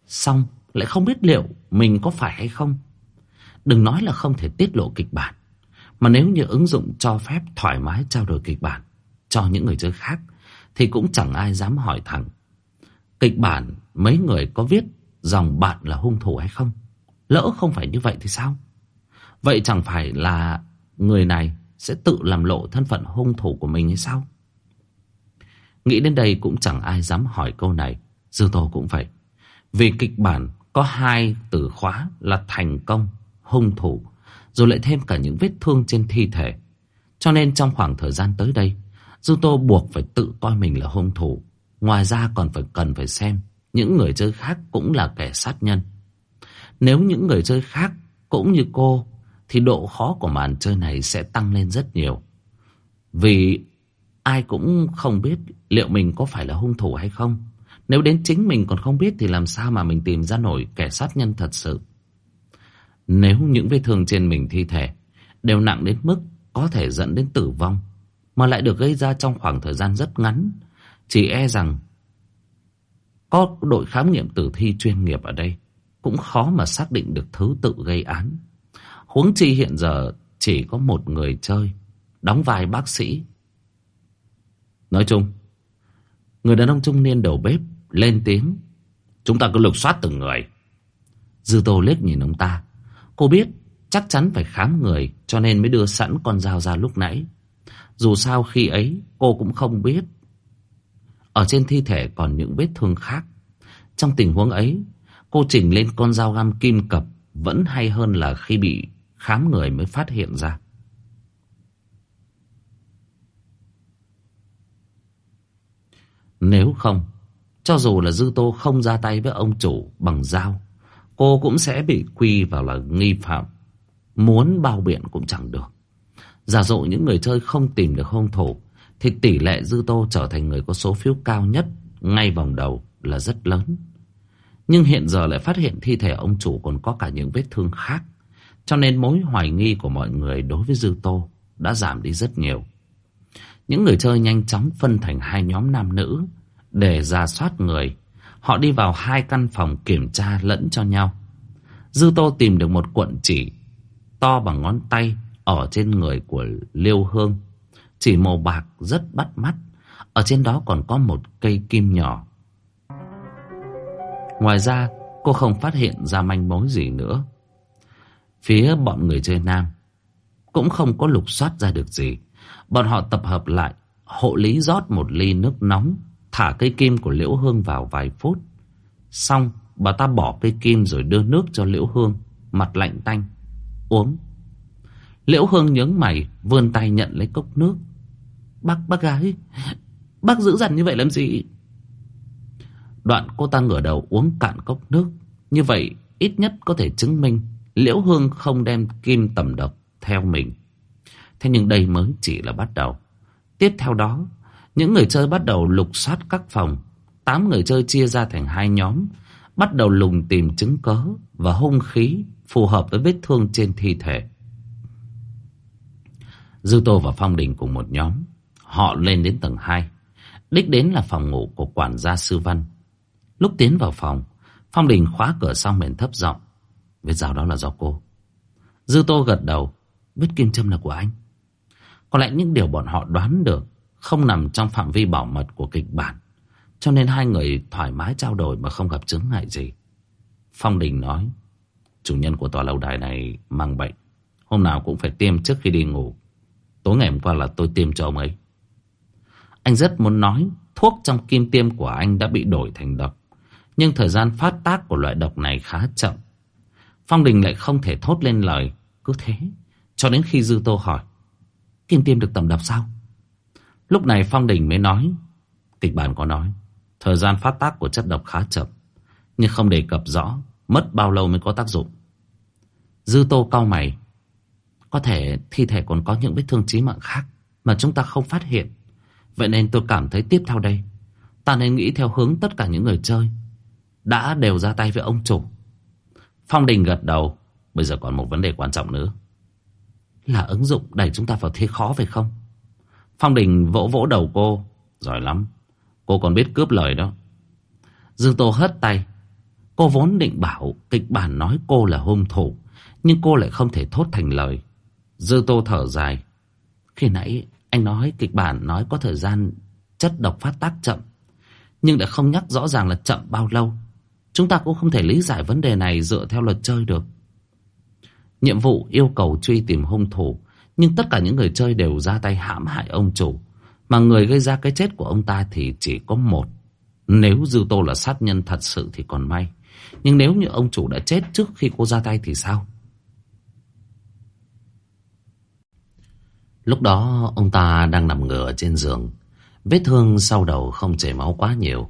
Speaker 1: Xong, lại không biết liệu mình có phải hay không. Đừng nói là không thể tiết lộ kịch bản, Mà nếu như ứng dụng cho phép thoải mái trao đổi kịch bản Cho những người chơi khác, Thì cũng chẳng ai dám hỏi thẳng, Kịch bản mấy người có viết dòng bạn là hung thủ hay không? Lỡ không phải như vậy thì sao? Vậy chẳng phải là người này sẽ tự làm lộ thân phận hung thủ của mình hay sao? Nghĩ đến đây cũng chẳng ai dám hỏi câu này. Dư Tô cũng vậy. Vì kịch bản có hai từ khóa là thành công, hung thủ Rồi lại thêm cả những vết thương trên thi thể. Cho nên trong khoảng thời gian tới đây Dư Tô buộc phải tự coi mình là hung thủ. Ngoài ra còn phải cần phải xem Những người chơi khác cũng là kẻ sát nhân. Nếu những người chơi khác cũng như cô Thì độ khó của màn chơi này sẽ tăng lên rất nhiều. Vì ai cũng không biết liệu mình có phải là hung thủ hay không. Nếu đến chính mình còn không biết thì làm sao mà mình tìm ra nổi kẻ sát nhân thật sự. Nếu những vết thương trên mình thi thể đều nặng đến mức có thể dẫn đến tử vong, mà lại được gây ra trong khoảng thời gian rất ngắn, chỉ e rằng có đội khám nghiệm tử thi chuyên nghiệp ở đây cũng khó mà xác định được thứ tự gây án. Huống chi hiện giờ chỉ có một người chơi, đóng vai bác sĩ Nói chung, người đàn ông trung niên đầu bếp lên tiếng. Chúng ta cứ lục soát từng người. Dư Tô liếc nhìn ông ta. Cô biết chắc chắn phải khám người cho nên mới đưa sẵn con dao ra lúc nãy. Dù sao khi ấy cô cũng không biết. Ở trên thi thể còn những vết thương khác. Trong tình huống ấy, cô chỉnh lên con dao găm kim cập vẫn hay hơn là khi bị khám người mới phát hiện ra. Nếu không, cho dù là Dư Tô không ra tay với ông chủ bằng dao, cô cũng sẽ bị quy vào là nghi phạm. Muốn bao biện cũng chẳng được. Giả dụ những người chơi không tìm được hung thủ, thì tỷ lệ Dư Tô trở thành người có số phiếu cao nhất ngay vòng đầu là rất lớn. Nhưng hiện giờ lại phát hiện thi thể ông chủ còn có cả những vết thương khác. Cho nên mối hoài nghi của mọi người đối với Dư Tô đã giảm đi rất nhiều. Những người chơi nhanh chóng phân thành hai nhóm nam nữ để ra soát người. Họ đi vào hai căn phòng kiểm tra lẫn cho nhau. Dư Tô tìm được một cuộn chỉ to bằng ngón tay ở trên người của Liêu Hương. Chỉ màu bạc rất bắt mắt. Ở trên đó còn có một cây kim nhỏ. Ngoài ra, cô không phát hiện ra manh mối gì nữa. Phía bọn người chơi nam cũng không có lục soát ra được gì. Bọn họ tập hợp lại, hộ lý rót một ly nước nóng, thả cây kim của Liễu Hương vào vài phút. Xong, bà ta bỏ cây kim rồi đưa nước cho Liễu Hương, mặt lạnh tanh, uống. Liễu Hương nhướng mày, vươn tay nhận lấy cốc nước. Bác, bác gái, bác giữ dằn như vậy làm gì? Đoạn cô ta ngửa đầu uống cạn cốc nước. Như vậy, ít nhất có thể chứng minh Liễu Hương không đem kim tầm độc theo mình. Thế nhưng đây mới chỉ là bắt đầu. Tiếp theo đó, những người chơi bắt đầu lục soát các phòng. Tám người chơi chia ra thành hai nhóm, bắt đầu lùng tìm chứng cớ và hung khí phù hợp với vết thương trên thi thể. Dư Tô và Phong Đình cùng một nhóm. Họ lên đến tầng 2. Đích đến là phòng ngủ của quản gia Sư Văn. Lúc tiến vào phòng, Phong Đình khóa cửa xong mền thấp giọng. Vết rào đó là do cô. Dư Tô gật đầu. Vết kim châm là của anh. Có lẽ những điều bọn họ đoán được không nằm trong phạm vi bảo mật của kịch bản. Cho nên hai người thoải mái trao đổi mà không gặp chứng ngại gì. Phong Đình nói, chủ nhân của tòa lâu đài này mang bệnh. Hôm nào cũng phải tiêm trước khi đi ngủ. Tối ngày hôm qua là tôi tiêm cho ông ấy. Anh rất muốn nói thuốc trong kim tiêm của anh đã bị đổi thành độc. Nhưng thời gian phát tác của loại độc này khá chậm. Phong Đình lại không thể thốt lên lời. Cứ thế, cho đến khi Dư Tô hỏi. Kim tiêm được tầm đập sao? Lúc này Phong Đình mới nói, kịch bản có nói, thời gian phát tác của chất độc khá chậm, nhưng không đề cập rõ mất bao lâu mới có tác dụng. Dư Tô cau mày, có thể thi thể còn có những vết thương chí mạng khác mà chúng ta không phát hiện. Vậy nên tôi cảm thấy tiếp theo đây, ta nên nghĩ theo hướng tất cả những người chơi đã đều ra tay với ông chủ. Phong Đình gật đầu, bây giờ còn một vấn đề quan trọng nữa. Là ứng dụng đẩy chúng ta vào thế khó phải không? Phong Đình vỗ vỗ đầu cô. Giỏi lắm. Cô còn biết cướp lời đó Dương Tô hất tay Cô vốn định bảo kịch bản nói cô là hung thủ, Nhưng cô lại không thể thốt thành lời Dư Tô thở dài Khi nãy anh nói kịch bản nói có thời gian, chất độc phát tác chậm, Nhưng đã không nhắc rõ ràng là chậm bao lâu Chúng ta cũng không thể lý giải vấn đề này dựa theo luật chơi được Nhiệm vụ yêu cầu truy tìm hung thủ, Nhưng tất cả những người chơi đều ra tay hãm hại ông chủ. Mà người gây ra cái chết của ông ta thì chỉ có một. Nếu Dư Tô là sát nhân thật sự thì còn may. Nhưng nếu như ông chủ đã chết trước khi cô ra tay thì sao? Lúc đó, ông ta đang nằm ngửa trên giường. Vết thương sau đầu không chảy máu quá nhiều.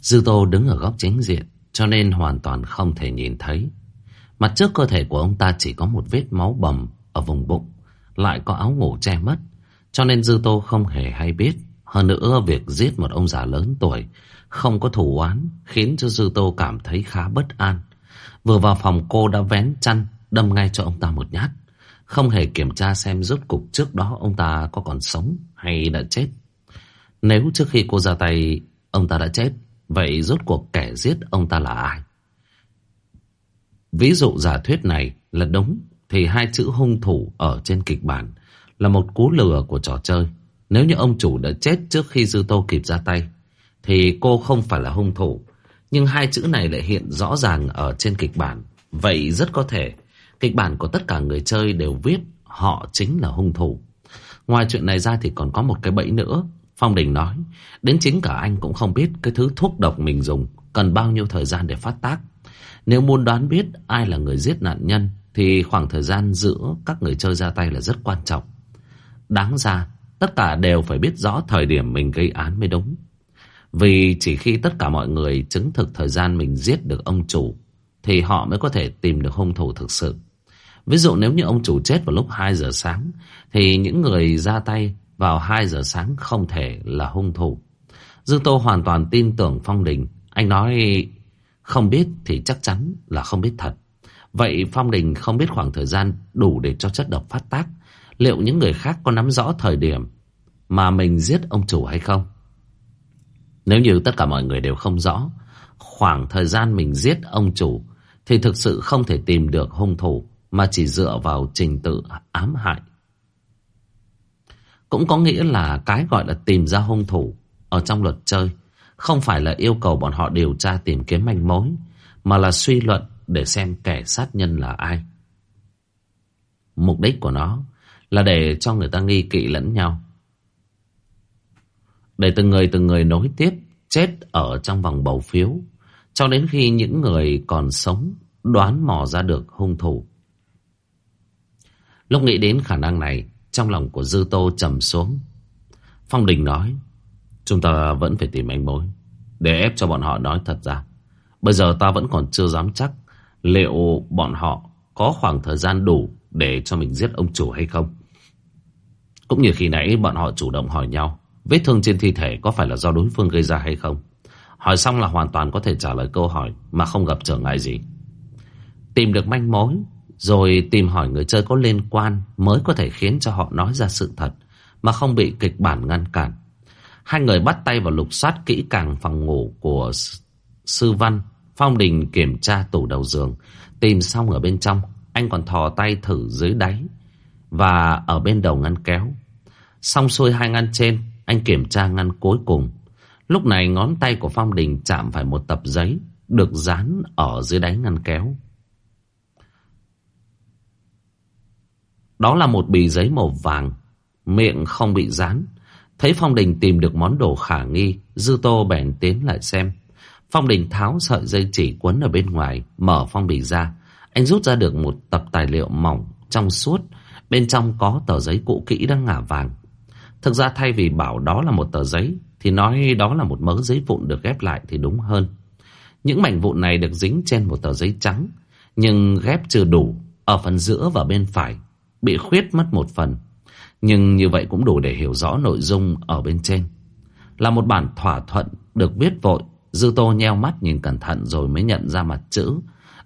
Speaker 1: Dư Tô đứng ở góc chính diện, Cho nên hoàn toàn không thể nhìn thấy. Mặt trước cơ thể của ông ta chỉ có một vết máu bầm Ở vùng bụng Lại có áo ngủ che mất Cho nên Dư Tô không hề hay biết Hơn nữa việc giết một ông già lớn tuổi Không có thủ oán Khiến cho Dư Tô cảm thấy khá bất an Vừa vào phòng cô đã vén chăn Đâm ngay cho ông ta một nhát không hề kiểm tra xem rốt cục trước đó ông ta có còn sống hay đã chết. Nếu trước khi cô ra tay ông ta đã chết, vậy rốt cuộc kẻ giết ông ta là ai? Ví dụ giả thuyết này là đúng, thì hai chữ hung thủ ở trên kịch bản là một cú lừa của trò chơi. Nếu như ông chủ đã chết trước khi Dư Tô kịp ra tay, thì cô không phải là hung thủ. Nhưng hai chữ này lại hiện rõ ràng ở trên kịch bản. Vậy rất có thể Kịch bản của tất cả người chơi đều viết họ chính là hung thủ. Ngoài chuyện này ra thì còn có một cái bẫy nữa. Phong Đình nói, đến chính cả anh cũng không biết cái thứ thuốc độc mình dùng cần bao nhiêu thời gian để phát tác. Nếu muốn đoán biết ai là người giết nạn nhân thì khoảng thời gian giữa các người chơi ra tay là rất quan trọng. Đáng ra, tất cả đều phải biết rõ thời điểm mình gây án mới đúng. Vì chỉ khi tất cả mọi người chứng thực thời gian mình giết được ông chủ thì họ mới có thể tìm được hung thủ thực sự. Ví dụ nếu như ông chủ chết vào lúc 2 giờ sáng Thì những người ra tay vào 2 giờ sáng không thể là hung thủ Dương Tô hoàn toàn tin tưởng Phong Đình Anh nói không biết thì chắc chắn là không biết thật Vậy Phong Đình không biết khoảng thời gian đủ để cho chất độc phát tác Liệu những người khác có nắm rõ thời điểm mà mình giết ông chủ hay không? Nếu như tất cả mọi người đều không rõ khoảng thời gian mình giết ông chủ, thì thực sự không thể tìm được hung thủ mà chỉ dựa vào trình tự ám hại. Cũng có nghĩa là cái gọi là tìm ra hung thủ ở trong luật chơi không phải là yêu cầu bọn họ điều tra tìm kiếm manh mối mà là suy luận để xem kẻ sát nhân là ai. Mục đích của nó là để cho người ta nghi kỵ lẫn nhau. Để từng người từng người nối tiếp chết ở trong vòng bầu phiếu cho đến khi những người còn sống đoán mò ra được hung thủ. Lúc nghĩ đến khả năng này, trong lòng của Dư Tô trầm xuống. Phong Đình nói, chúng ta vẫn phải tìm manh mối, để ép cho bọn họ nói thật ra. Bây giờ ta vẫn còn chưa dám chắc liệu bọn họ có khoảng thời gian đủ để cho mình giết ông chủ hay không. Cũng như khi nãy bọn họ chủ động hỏi nhau, vết thương trên thi thể có phải là do đối phương gây ra hay không. Hỏi xong là hoàn toàn có thể trả lời câu hỏi mà không gặp trở ngại gì. Tìm được manh mối rồi tìm hỏi người chơi có liên quan mới có thể khiến cho họ nói ra sự thật mà không bị kịch bản ngăn cản. Hai người bắt tay vào lục soát kỹ càng phòng ngủ của sư văn. Phong Đình kiểm tra tủ đầu giường, tìm xong ở bên trong, anh còn thò tay thử dưới đáy và ở bên đầu ngăn kéo. Xong xuôi hai ngăn trên, anh kiểm tra ngăn cuối cùng. Lúc này ngón tay của Phong Đình chạm phải một tập giấy được dán ở dưới đáy ngăn kéo. Đó là một bì giấy màu vàng, miệng không bị dán. Thấy Phong Đình tìm được món đồ khả nghi, Dư Tô bèn tiến lại xem. Phong Đình tháo sợi dây chỉ quấn ở bên ngoài, mở phong bì ra. Anh rút ra được một tập tài liệu mỏng, trong suốt, bên trong có tờ giấy cũ kỹ đang ngả vàng. Thực ra thay vì bảo đó là một tờ giấy, thì nói đó là một mớ giấy vụn được ghép lại thì đúng hơn. Những mảnh vụn này được dính trên một tờ giấy trắng, nhưng ghép chưa đủ, ở phần giữa và bên phải bị khuyết mất một phần. Nhưng như vậy cũng đủ để hiểu rõ nội dung ở bên trên. Là một bản thỏa thuận được viết vội, Dư Tô nheo mắt nhìn cẩn thận rồi mới nhận ra mặt chữ.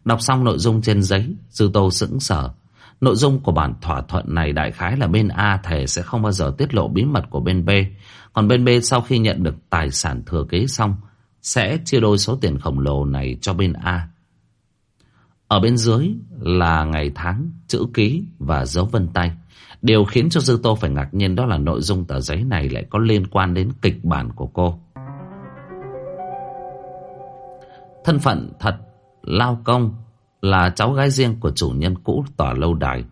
Speaker 1: Đọc xong nội dung trên giấy, Dư Tô sững sờ. Nội dung của bản thỏa thuận này đại khái là bên A thề sẽ không bao giờ tiết lộ bí mật của bên B. Còn bên B sau khi nhận được tài sản thừa kế xong, sẽ chia đôi số tiền khổng lồ này cho bên A. Ở bên dưới là ngày tháng, chữ ký và dấu vân tay. Điều khiến cho Dư Tô phải ngạc nhiên đó là nội dung tờ giấy này lại có liên quan đến kịch bản của cô. Thân phận thật, Lao Công là cháu gái riêng của chủ nhân cũ tòa lâu đài.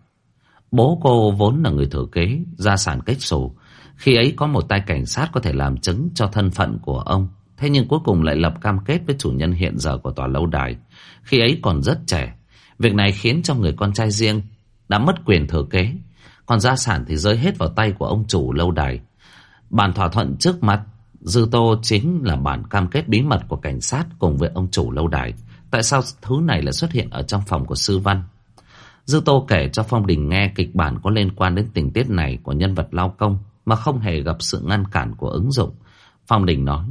Speaker 1: Bố cô vốn là người thừa kế, gia sản kết sổ. Khi ấy có một tay cảnh sát có thể làm chứng cho thân phận của ông. Thế nhưng cuối cùng lại lập cam kết với chủ nhân hiện giờ của tòa lâu đài. Khi ấy còn rất trẻ. Việc này khiến cho người con trai riêng đã mất quyền thừa kế. Còn gia sản thì rơi hết vào tay của ông chủ lâu đài. Bản thỏa thuận trước mặt Dư Tô chính là bản cam kết bí mật của cảnh sát cùng với ông chủ lâu đài. Tại sao thứ này lại xuất hiện ở trong phòng của Sư Văn? Dư Tô kể cho Phong Đình nghe kịch bản có liên quan đến tình tiết này của nhân vật lao công mà không hề gặp sự ngăn cản của ứng dụng. Phong Đình nói,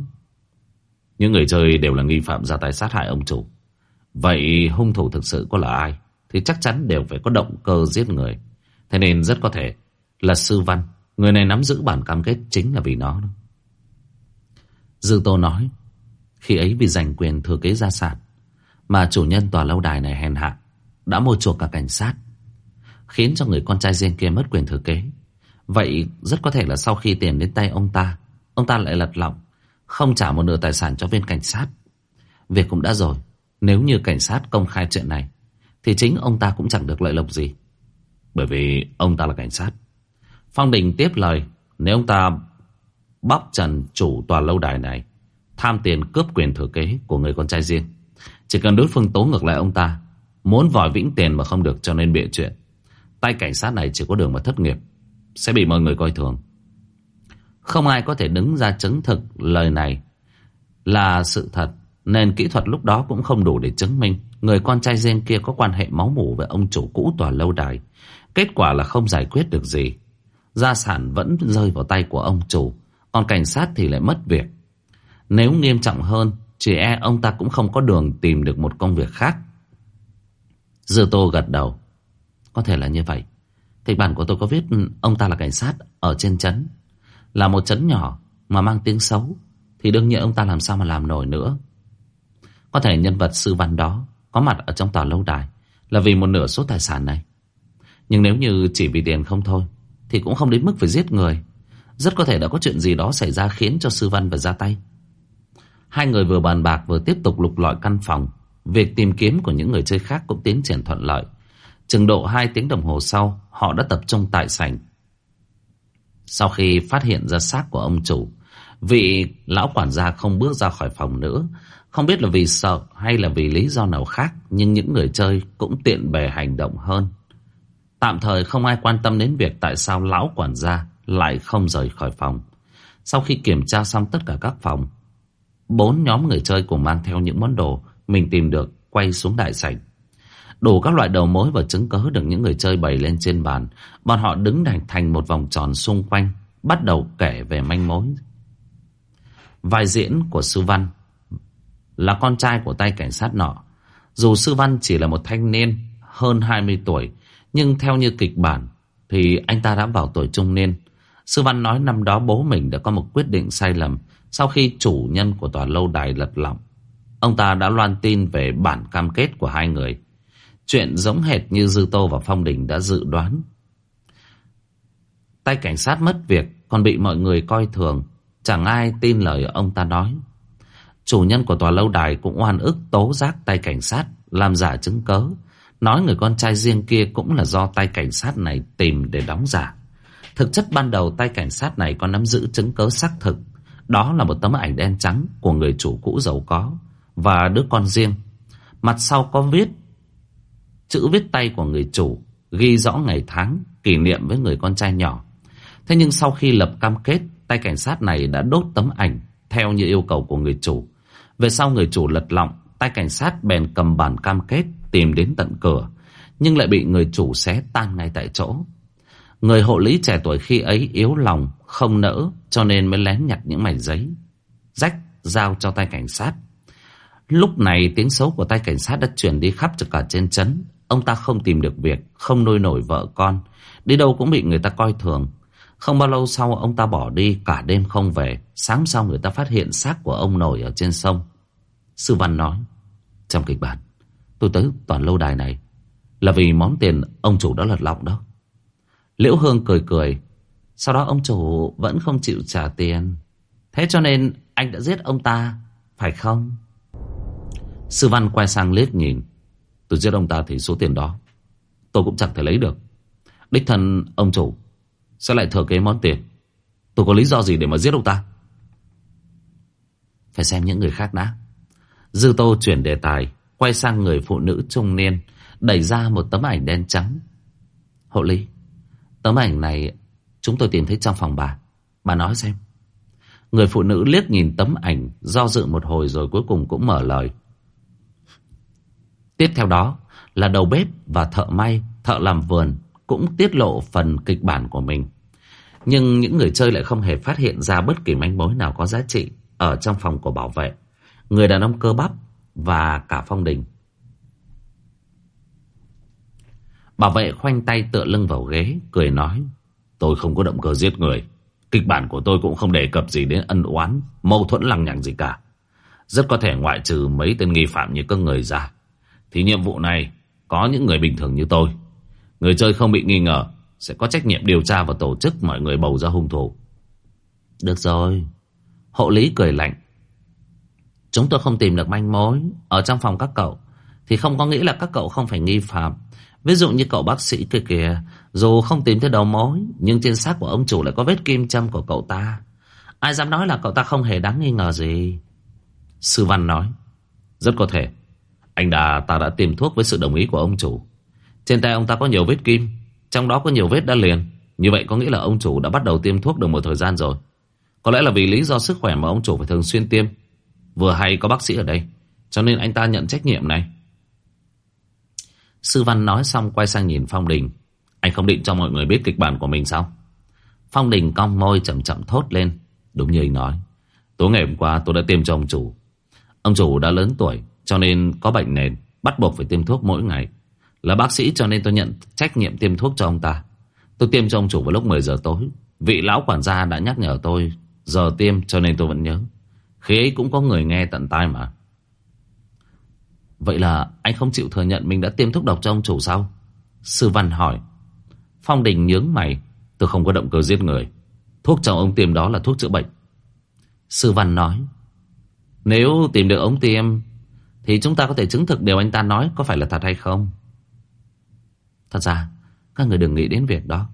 Speaker 1: những người chơi đều là nghi phạm ra tay sát hại ông chủ. Vậy hung thủ thực sự có là ai? Thì chắc chắn đều phải có động cơ giết người. Thế nên rất có thể là Sư Văn. Người này nắm giữ bản cam kết chính là vì nó. Dư Tô nói, khi ấy vì giành quyền thừa kế gia sản, mà chủ nhân tòa lâu đài này hèn hạ đã mua chuộc cả cảnh sát, khiến cho người con trai riêng kia mất quyền thừa kế. Vậy rất có thể là sau khi tiền đến tay ông ta, ông ta lại lật lọng, không trả một nửa tài sản cho viên cảnh sát. Việc cũng đã rồi, nếu như cảnh sát công khai chuyện này, thì chính ông ta cũng chẳng được lợi lộc gì. Bởi vì ông ta là cảnh sát. Phong Đình tiếp lời, nếu ông ta bóc trần chủ tòa lâu đài này, tham tiền cướp quyền thừa kế của người con trai riêng, chỉ cần đối phương tố ngược lại ông ta Muốn vòi vĩnh tiền mà không được cho nên bịa chuyện. Tay cảnh sát này chỉ có đường mà thất nghiệp Sẽ bị mọi người coi thường. Không ai có thể đứng ra chứng thực lời này Là sự thật Nên kỹ thuật lúc đó cũng không đủ để chứng minh Người con trai riêng kia có quan hệ máu mủ Với ông chủ cũ tòa lâu đài. Kết quả là không giải quyết được gì Gia sản vẫn rơi vào tay của ông chủ, Còn cảnh sát thì lại mất việc Nếu nghiêm trọng hơn, chỉ e ông ta cũng không có đường tìm được một công việc khác. Dư Tô gật đầu. Có thể là như vậy. Kịch bản của tôi có viết ông ta là cảnh sát ở trên trấn. Là một trấn nhỏ mà mang tiếng xấu. Thì đương nhiên ông ta làm sao mà làm nổi nữa. Có thể nhân vật sư văn đó có mặt ở trong tòa lâu đài là vì một nửa số tài sản này. Nhưng nếu như chỉ vì tiền không thôi thì cũng không đến mức phải giết người. Rất có thể đã có chuyện gì đó xảy ra khiến cho sư văn phải ra tay. Hai người vừa bàn bạc vừa tiếp tục lục lọi căn phòng. Việc tìm kiếm của những người chơi khác cũng tiến triển thuận lợi. Chừng độ hai tiếng đồng hồ sau, họ đã tập trung tại sảnh. Sau khi phát hiện ra xác của ông chủ, vị lão quản gia không bước ra khỏi phòng nữa. Không biết là vì sợ hay là vì lý do nào khác, nhưng những người chơi cũng tiện bề hành động hơn. Tạm thời không ai quan tâm đến việc tại sao lão quản gia lại không rời khỏi phòng. Sau khi kiểm tra xong tất cả các phòng, Bốn nhóm người chơi cùng mang theo những món đồ mình tìm được quay xuống đại sảnh. Đủ các loại đầu mối và chứng cớ được những người chơi bày lên trên bàn. Bọn họ đứng đành thành một vòng tròn xung quanh, bắt đầu kể về manh mối. Vai diễn của Sư Văn là con trai của tay cảnh sát nọ. Dù Sư Văn chỉ là một thanh niên hơn 20 tuổi, nhưng theo như kịch bản thì anh ta đã vào tuổi trung niên. Sư Văn nói năm đó bố mình đã có một quyết định sai lầm sau khi chủ nhân của tòa lâu đài lật lọng, ông ta đã loan tin về bản cam kết của hai người. Chuyện giống hệt như Dư Tô và Phong Đình đã dự đoán. Tay cảnh sát mất việc, còn bị mọi người coi thường. Chẳng ai tin lời ông ta nói. Chủ nhân của tòa lâu đài cũng oan ức tố giác tay cảnh sát, làm giả chứng cớ. Nói người con trai riêng kia cũng là do tay cảnh sát này tìm để đóng giả. Thực chất ban đầu tay cảnh sát này có nắm giữ chứng cớ xác thực đó là một tấm ảnh đen trắng của người chủ cũ giàu có và đứa con riêng. Mặt sau có viết chữ viết tay của người chủ, ghi rõ ngày tháng, kỷ niệm với người con trai nhỏ. Thế nhưng sau khi lập cam kết, tay cảnh sát này đã đốt tấm ảnh theo như yêu cầu của người chủ. Về sau người chủ lật lọng, tay cảnh sát bèn cầm bản cam kết tìm đến tận cửa, nhưng lại bị người chủ xé tan ngay tại chỗ. Người hộ lý trẻ tuổi khi ấy yếu lòng, không nỡ, cho nên mới lén nhặt những mảnh giấy. Rách, giao cho tay cảnh sát. Lúc này tiếng xấu của tay cảnh sát đã truyền đi khắp cả trên chấn. Ông ta không tìm được việc Không nuôi nổi vợ con Đi đâu cũng bị người ta coi thường Không bao lâu sau ông ta bỏ đi Cả đêm không về Sáng sau người ta phát hiện xác của ông nổi ở trên sông Sư Văn nói Trong kịch bản Tôi tới toàn lâu đài này Là vì món tiền ông chủ đã lật lọng đó. Liễu Hương cười cười, Sau đó ông chủ vẫn không chịu trả tiền. Thế cho nên anh đã giết ông ta, Phải không? Sư Văn quay sang liếc nhìn. Tôi giết ông ta thì số tiền đó Tôi cũng chẳng thể lấy được. Đích thân ông chủ Sẽ lại thừa kế món tiền. Tôi có lý do gì để mà giết ông ta? Phải xem những người khác đã. Dư Tô chuyển đề tài. Quay sang người phụ nữ trung niên Đẩy ra một tấm ảnh đen trắng Hộ lý Tấm ảnh này chúng tôi tìm thấy trong phòng bà Bà nói xem Người phụ nữ liếc nhìn tấm ảnh Do dự một hồi rồi cuối cùng cũng mở lời Tiếp theo đó là đầu bếp và thợ may, thợ làm vườn cũng tiết lộ phần kịch bản của mình. Nhưng những người chơi lại không hề phát hiện ra bất kỳ manh mối nào có giá trị ở trong phòng của bảo vệ. Người đàn ông cơ bắp và cả phong đình. Bảo vệ khoanh tay tựa lưng vào ghế, cười nói. Tôi không có động cơ giết người. Kịch bản của tôi cũng không đề cập gì đến ân oán, mâu thuẫn lằng nhằng gì cả. Rất có thể ngoại trừ mấy tên nghi phạm như các người ra. Thì nhiệm vụ này có những người bình thường như tôi. Người chơi không bị nghi ngờ sẽ có trách nhiệm điều tra và tổ chức mọi người bầu ra hung thủ. Được rồi. Hộ lý cười lạnh. Chúng tôi không tìm được manh mối ở trong phòng các cậu thì không có nghĩa là các cậu không phải nghi phạm. Ví dụ như cậu bác sĩ kia kìa, dù không tìm thấy đầu mối, nhưng trên xác của ông chủ lại có vết kim châm của cậu ta. Ai dám nói là cậu ta không hề đáng nghi ngờ gì? Sư Văn nói, rất có thể. Anh Đà ta đã tìm thuốc với sự đồng ý của ông chủ. Trên tay ông ta có nhiều vết kim, trong đó có nhiều vết đã liền. Như vậy có nghĩa là ông chủ đã bắt đầu tiêm thuốc được một thời gian rồi. Có lẽ là vì lý do sức khỏe mà ông chủ phải thường xuyên tiêm. Vừa hay có bác sĩ ở đây, cho nên anh ta nhận trách nhiệm này. Sư Văn nói xong quay sang nhìn Phong Đình. Anh không định cho mọi người biết kịch bản của mình sao? Phong Đình cong môi chậm chậm thốt lên. Đúng như anh nói. Tối ngày hôm qua tôi đã tiêm cho ông chủ. Ông chủ đã lớn tuổi, cho nên có bệnh nền Bắt buộc phải tiêm thuốc mỗi ngày Là bác sĩ cho nên tôi nhận trách nhiệm tiêm thuốc cho ông ta Tôi tiêm cho ông chủ vào lúc 10 giờ tối Vị lão quản gia đã nhắc nhở tôi Giờ tiêm cho nên tôi vẫn nhớ khi ấy cũng có người nghe tận tai mà. Vậy là anh không chịu thừa nhận Mình đã tiêm thuốc độc cho ông chủ sao? Sư Văn hỏi. Phong Đình nhướng mày. Tôi không có động cơ giết người. Thuốc cho ông tiêm đó là thuốc chữa bệnh. Sư Văn nói. Nếu tìm được ông tiêm, thì chúng ta có thể chứng thực điều anh ta nói có phải là thật hay không? Thật ra, Các người đừng nghĩ đến việc đó.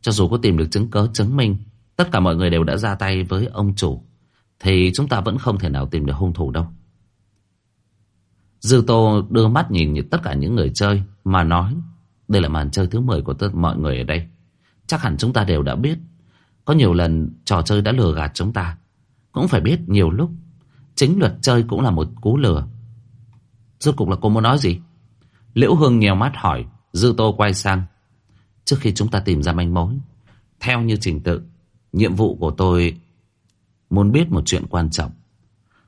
Speaker 1: Cho dù có tìm được chứng cớ chứng minh, Tất cả mọi người đều đã ra tay với ông chủ. Thì chúng ta vẫn không thể nào tìm được hung thủ đâu. Dư Tô đưa mắt nhìn tất cả những người chơi Mà nói, Đây là màn chơi thứ 10 của tất mọi người ở đây. Chắc hẳn chúng ta đều đã biết. Có nhiều lần trò chơi đã lừa gạt chúng ta. Cũng phải biết nhiều lúc, Chính luật chơi cũng là một cú lừa. Rốt cục là cô muốn nói gì? Liễu Hương nhèo mắt hỏi. Dư Tô quay sang. Trước khi chúng ta tìm ra manh mối, Theo như trình tự, Nhiệm vụ của tôi Muốn biết một chuyện quan trọng.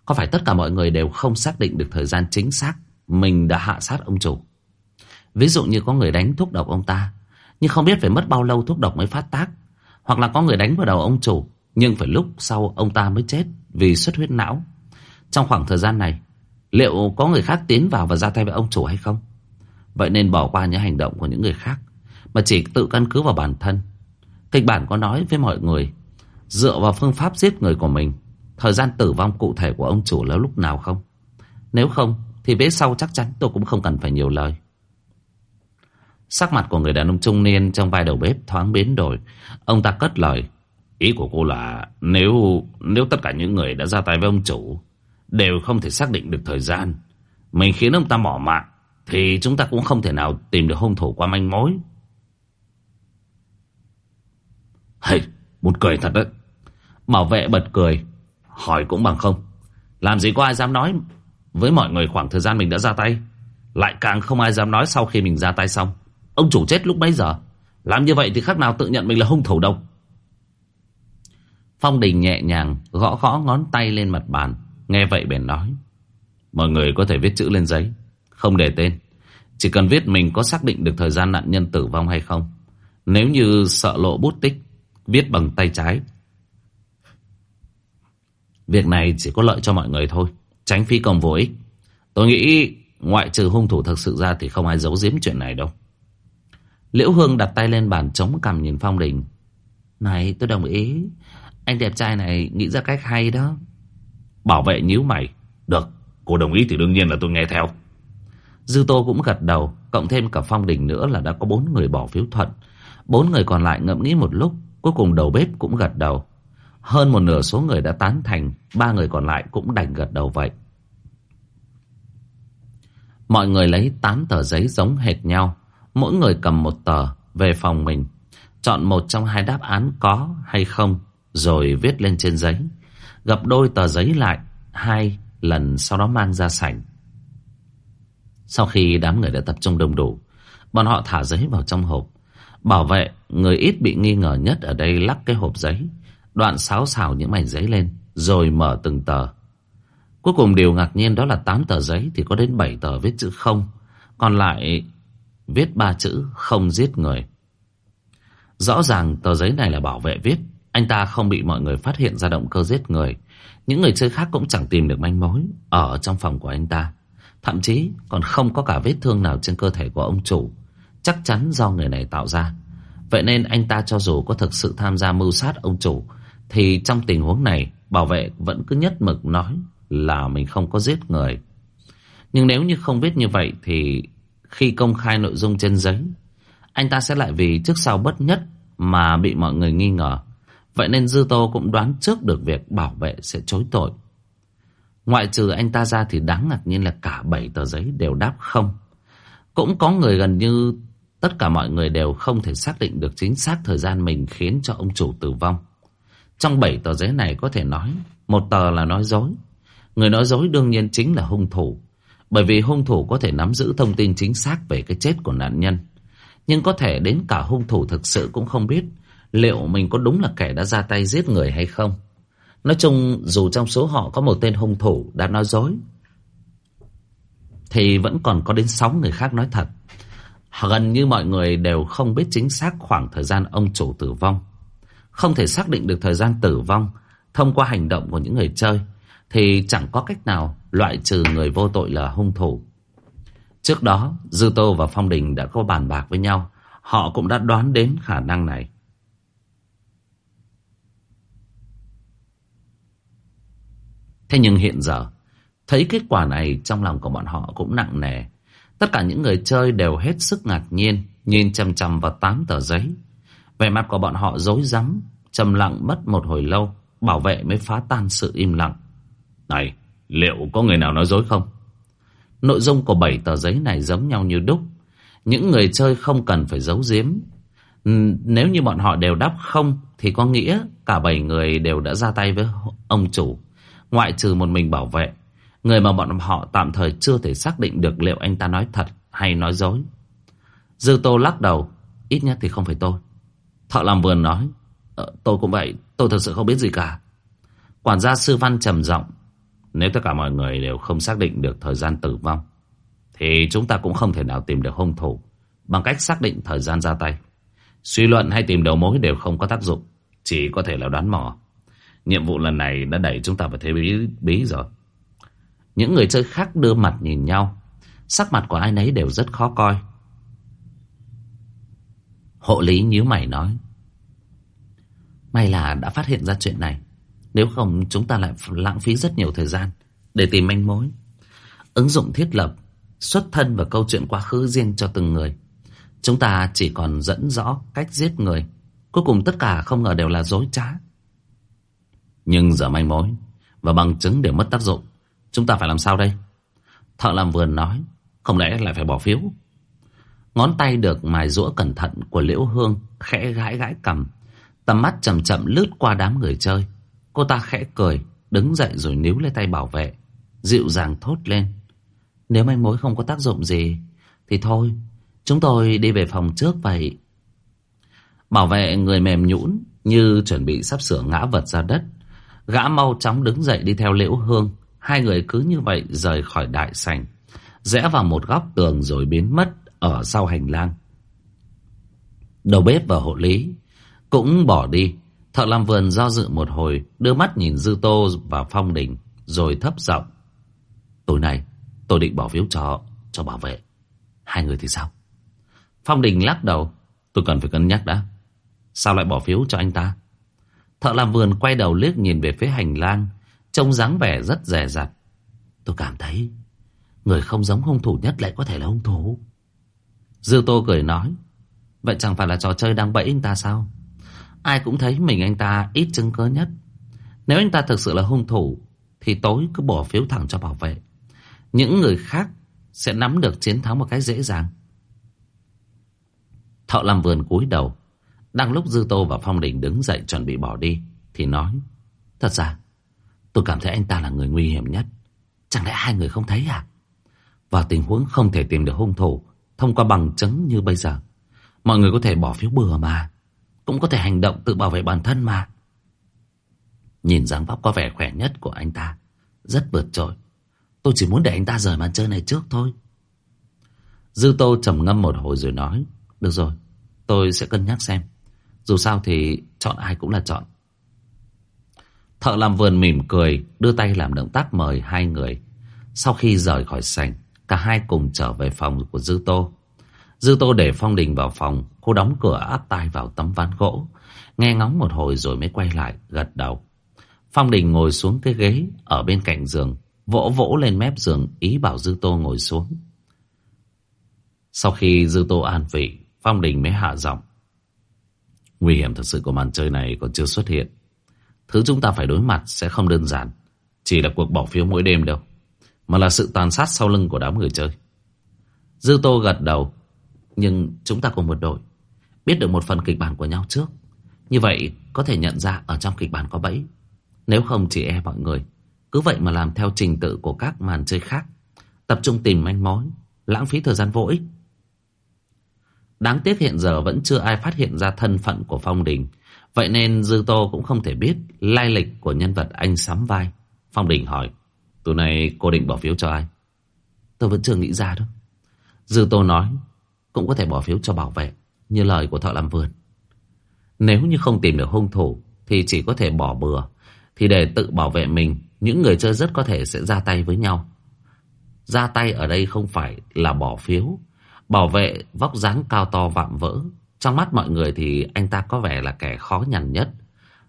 Speaker 1: Có phải tất cả mọi người đều không xác định được thời gian chính xác Mình đã hạ sát ông chủ? Ví dụ như có người đánh thuốc độc ông ta, Nhưng không biết phải mất bao lâu thuốc độc mới phát tác. Hoặc là có người đánh vào đầu ông chủ, Nhưng phải lúc sau ông ta mới chết Vì xuất huyết não. Trong khoảng thời gian này, Liệu có người khác tiến vào và ra tay với ông chủ hay không? Vậy nên bỏ qua những hành động của những người khác, Mà chỉ tự căn cứ vào bản thân. Kịch bản có nói với mọi người Dựa vào phương pháp giết người của mình Thời gian tử vong cụ thể của ông chủ là lúc nào không? Nếu không Thì vế sau chắc chắn tôi cũng không cần phải nhiều lời Sắc mặt của người đàn ông trung niên Trong vai đầu bếp thoáng biến đổi Ông ta cất lời Ý của cô là Nếu nếu tất cả những người đã ra tay với ông chủ đều không thể xác định được thời gian. Mình khiến ông ta mỏ mạng, thì chúng ta cũng không thể nào tìm được hung thủ qua manh mối. Hey, Buồn cười thật đấy. Bảo vệ bật cười, hỏi cũng bằng không. Làm gì có ai dám nói với mọi người khoảng thời gian mình đã ra tay. Lại càng không ai dám nói sau khi mình ra tay xong. Ông chủ chết lúc mấy giờ? Làm như vậy thì khác nào tự nhận mình là hung thủ đâu. Phong Đình nhẹ nhàng gõ gõ ngón tay lên mặt bàn. Nghe vậy bèn nói Mọi người có thể viết chữ lên giấy Không để tên Chỉ cần viết mình có xác định được thời gian nạn nhân tử vong hay không. Nếu như sợ lộ bút tích, viết bằng tay trái. Việc này chỉ có lợi cho mọi người thôi, tránh phi công vô ích. Tôi nghĩ ngoại trừ hung thủ thực sự ra thì không ai giấu giếm chuyện này đâu. Liễu Hương đặt tay lên bàn chống cằm nhìn Phong Đình. Này tôi đồng ý, anh đẹp trai này nghĩ ra cách hay đó.
Speaker 2: Bảo vệ nhíu mày. Được, cô đồng ý thì đương nhiên là tôi nghe theo.
Speaker 1: Dư Tô cũng gật đầu, cộng thêm cả Phong Đình nữa là đã có bốn người bỏ phiếu thuận. Bốn người còn lại ngẫm nghĩ một lúc, cuối cùng đầu bếp cũng gật đầu. Hơn một nửa số người đã tán thành, ba người còn lại cũng đành gật đầu vậy. Mọi người lấy tám tờ giấy giống hệt nhau, mỗi người cầm một tờ về phòng mình. Chọn một trong hai đáp án có hay không, rồi viết lên trên giấy. Gập đôi tờ giấy lại, hai lần sau đó mang ra sảnh. Sau khi đám người đã tập trung đông đủ, bọn họ thả giấy vào trong hộp. Bảo vệ, người ít bị nghi ngờ nhất ở đây lắc cái hộp giấy, đoạn sáo xào những mảnh giấy lên, rồi mở từng tờ. Cuối cùng điều ngạc nhiên đó là 8 tờ giấy thì có đến 7 tờ viết chữ không, còn lại viết ba chữ không giết người. Rõ ràng tờ giấy này là bảo vệ viết, anh ta không bị mọi người phát hiện ra động cơ giết người. Những người chơi khác cũng chẳng tìm được manh mối ở trong phòng của anh ta. Thậm chí còn không có cả vết thương nào trên cơ thể của ông chủ. Chắc chắn do người này tạo ra. Vậy nên anh ta cho dù có thực sự tham gia mưu sát ông chủ, thì trong tình huống này, bảo vệ vẫn cứ nhất mực nói là mình không có giết người. Nhưng nếu như không biết như vậy thì khi công khai nội dung trên giấy, anh ta sẽ lại vì trước sau bất nhất mà bị mọi người nghi ngờ. Vậy nên Dư Tô cũng đoán trước được việc bảo vệ sẽ chối tội. Ngoại trừ anh ta ra thì đáng ngạc nhiên là cả bảy tờ giấy đều đáp không. Cũng có người gần như tất cả mọi người đều không thể xác định được chính xác thời gian mình khiến cho ông chủ tử vong. Trong bảy tờ giấy này có thể nói, một tờ là nói dối. Người nói dối đương nhiên chính là hung thủ. Bởi vì hung thủ có thể nắm giữ thông tin chính xác về cái chết của nạn nhân. Nhưng có thể đến cả hung thủ thực sự cũng không biết liệu mình có đúng là kẻ đã ra tay giết người hay không. Nói chung dù trong số họ có một tên hung thủ đã nói dối Thì vẫn còn có đến 6 người khác nói thật Gần như mọi người đều không biết chính xác khoảng thời gian ông chủ tử vong. Không thể xác định được thời gian tử vong Thông qua hành động của những người chơi Thì chẳng có cách nào loại trừ người vô tội là hung thủ. Trước đó Dư Tô và Phong Đình đã có bàn bạc với nhau Họ cũng đã đoán đến khả năng này. Thế nhưng hiện giờ, thấy kết quả này trong lòng của bọn họ cũng nặng nề. Tất cả những người chơi đều hết sức ngạc nhiên, nhìn chăm chăm vào tám tờ giấy. Vẻ mặt của bọn họ rối rắm, trầm lặng mất một hồi lâu, bảo vệ mới phá tan sự im lặng. Này, liệu có người nào nói dối không? Nội dung của bảy tờ giấy này giống nhau như đúc. Những người chơi không cần phải giấu giếm. Nếu như bọn họ đều đáp không, thì có nghĩa cả bảy người đều đã ra tay với ông chủ. Ngoại trừ một mình bảo vệ Người mà bọn họ tạm thời chưa thể xác định được Liệu anh ta nói thật hay nói dối. Dư tô lắc đầu Ít nhất thì không phải tôi. Thợ làm vườn nói ờ, Tôi cũng vậy Tôi thật sự không biết gì cả. Quản gia sư văn trầm giọng Nếu tất cả mọi người đều không xác định được thời gian tử vong Thì chúng ta cũng không thể nào tìm được hung thủ Bằng cách xác định thời gian ra tay. Suy luận hay tìm đầu mối đều không có tác dụng Chỉ có thể là đoán mò. Nhiệm vụ lần này đã đẩy chúng ta vào thế bí, bí rồi. Những người chơi khác đưa mặt nhìn nhau. Sắc mặt của ai nấy đều rất khó coi. Hộ lý nhíu mày nói. May là đã phát hiện ra chuyện này. Nếu không chúng ta lại lãng phí rất nhiều thời gian để tìm manh mối. Ứng dụng thiết lập, xuất thân và câu chuyện quá khứ riêng cho từng người. Chúng ta chỉ còn dẫn rõ cách giết người. Cuối cùng tất cả không ngờ đều là dối trá. Nhưng giờ manh mối và bằng chứng đều mất tác dụng. Chúng ta phải làm sao đây? Thợ làm vườn nói, không lẽ lại phải bỏ phiếu? Ngón tay được mài rũa cẩn thận của Liễu Hương khẽ gãi gãi cầm. Tầm mắt chậm chậm lướt qua đám người chơi. Cô ta khẽ cười, đứng dậy rồi níu lấy tay bảo vệ. Dịu dàng thốt lên. Nếu manh mối không có tác dụng gì, thì thôi, chúng tôi đi về phòng trước vậy. Bảo vệ người mềm nhũn như chuẩn bị sắp sửa ngã vật ra đất. Gã mau chóng đứng dậy đi theo Liễu Hương. Hai người cứ như vậy rời khỏi đại sảnh. Rẽ vào một góc tường rồi biến mất Ở sau hành lang. Đầu bếp và hộ lý Cũng bỏ đi. Thợ làm vườn do dự một hồi, Đưa mắt nhìn Dư Tô và Phong Đình, Rồi thấp giọng, Tối nay tôi định bỏ phiếu cho cho bảo vệ. Hai người thì sao? Phong Đình lắc đầu, Tôi cần phải cân nhắc đã. Sao lại bỏ phiếu cho anh ta? Thợ làm vườn quay đầu liếc nhìn về phía hành lang Trông dáng vẻ rất dè dặt. Tôi cảm thấy, Người không giống hung thủ nhất lại có thể là hung thủ. Dư Tô cười nói, Vậy chẳng phải là trò chơi đang bẫy anh ta sao? Ai cũng thấy mình anh ta ít chứng cớ nhất. Nếu anh ta thực sự là hung thủ, Thì tối cứ bỏ phiếu thẳng cho bảo vệ. Những người khác Sẽ nắm được chiến thắng một cách dễ dàng. Thợ làm vườn cúi đầu. Đang lúc Dư Tô và Phong Đình đứng dậy chuẩn bị bỏ đi, Thì nói, Thật ra tôi cảm thấy anh ta là người nguy hiểm nhất. Chẳng lẽ hai người không thấy à? Vào tình huống không thể tìm được hung thủ Thông qua bằng chứng như bây giờ. Mọi người có thể bỏ phiếu bừa mà. Cũng có thể hành động tự bảo vệ bản thân mà. Nhìn dáng vóc có vẻ khỏe nhất của anh ta, Rất vượt trội. Tôi chỉ muốn để anh ta rời màn chơi này trước thôi. Dư Tô trầm ngâm một hồi rồi nói, Được rồi, Tôi sẽ cân nhắc xem. Dù sao thì chọn ai cũng là chọn. Thợ làm vườn mỉm cười, Đưa tay làm động tác mời hai người. Sau khi rời khỏi sảnh, Cả hai cùng trở về phòng của Dư Tô. Dư Tô để Phong Đình vào phòng, Cô đóng cửa áp tai vào tấm ván gỗ. Nghe ngóng một hồi rồi mới quay lại, Gật đầu. Phong Đình ngồi xuống cái ghế Ở bên cạnh giường, Vỗ vỗ lên mép giường, Ý bảo Dư Tô ngồi xuống. Sau khi Dư Tô an vị, Phong Đình mới hạ giọng. Nguy hiểm thực sự của màn chơi này còn chưa xuất hiện. Thứ chúng ta phải đối mặt sẽ không đơn giản, Chỉ là cuộc bỏ phiếu mỗi đêm đâu, Mà là sự tàn sát sau lưng của đám người chơi. Dư Tô gật đầu, Nhưng chúng ta cùng một đội, Biết được một phần kịch bản của nhau trước. Như vậy có thể nhận ra ở trong kịch bản có bẫy. Nếu không chỉ e mọi người, Cứ vậy mà làm theo trình tự của các màn chơi khác, Tập trung tìm manh mối, Lãng phí thời gian vô ích. Đáng tiếc hiện giờ vẫn chưa ai phát hiện ra thân phận của Phong Đình Vậy nên Dư Tô cũng không thể biết lai lịch của nhân vật anh sắm vai. Phong Đình hỏi, tối nay cô định bỏ phiếu cho ai? Tôi vẫn chưa nghĩ ra đâu. Dư Tô nói, cũng có thể bỏ phiếu cho bảo vệ, như lời của thợ làm vườn. Nếu như không tìm được hung thủ, thì chỉ có thể bỏ bừa. Thì để tự bảo vệ mình, những người chơi rất có thể sẽ ra tay với nhau. Ra tay ở đây không phải là bỏ phiếu. Bảo vệ vóc dáng cao to vạm vỡ trong mắt mọi người thì anh ta có vẻ là kẻ khó nhằn nhất.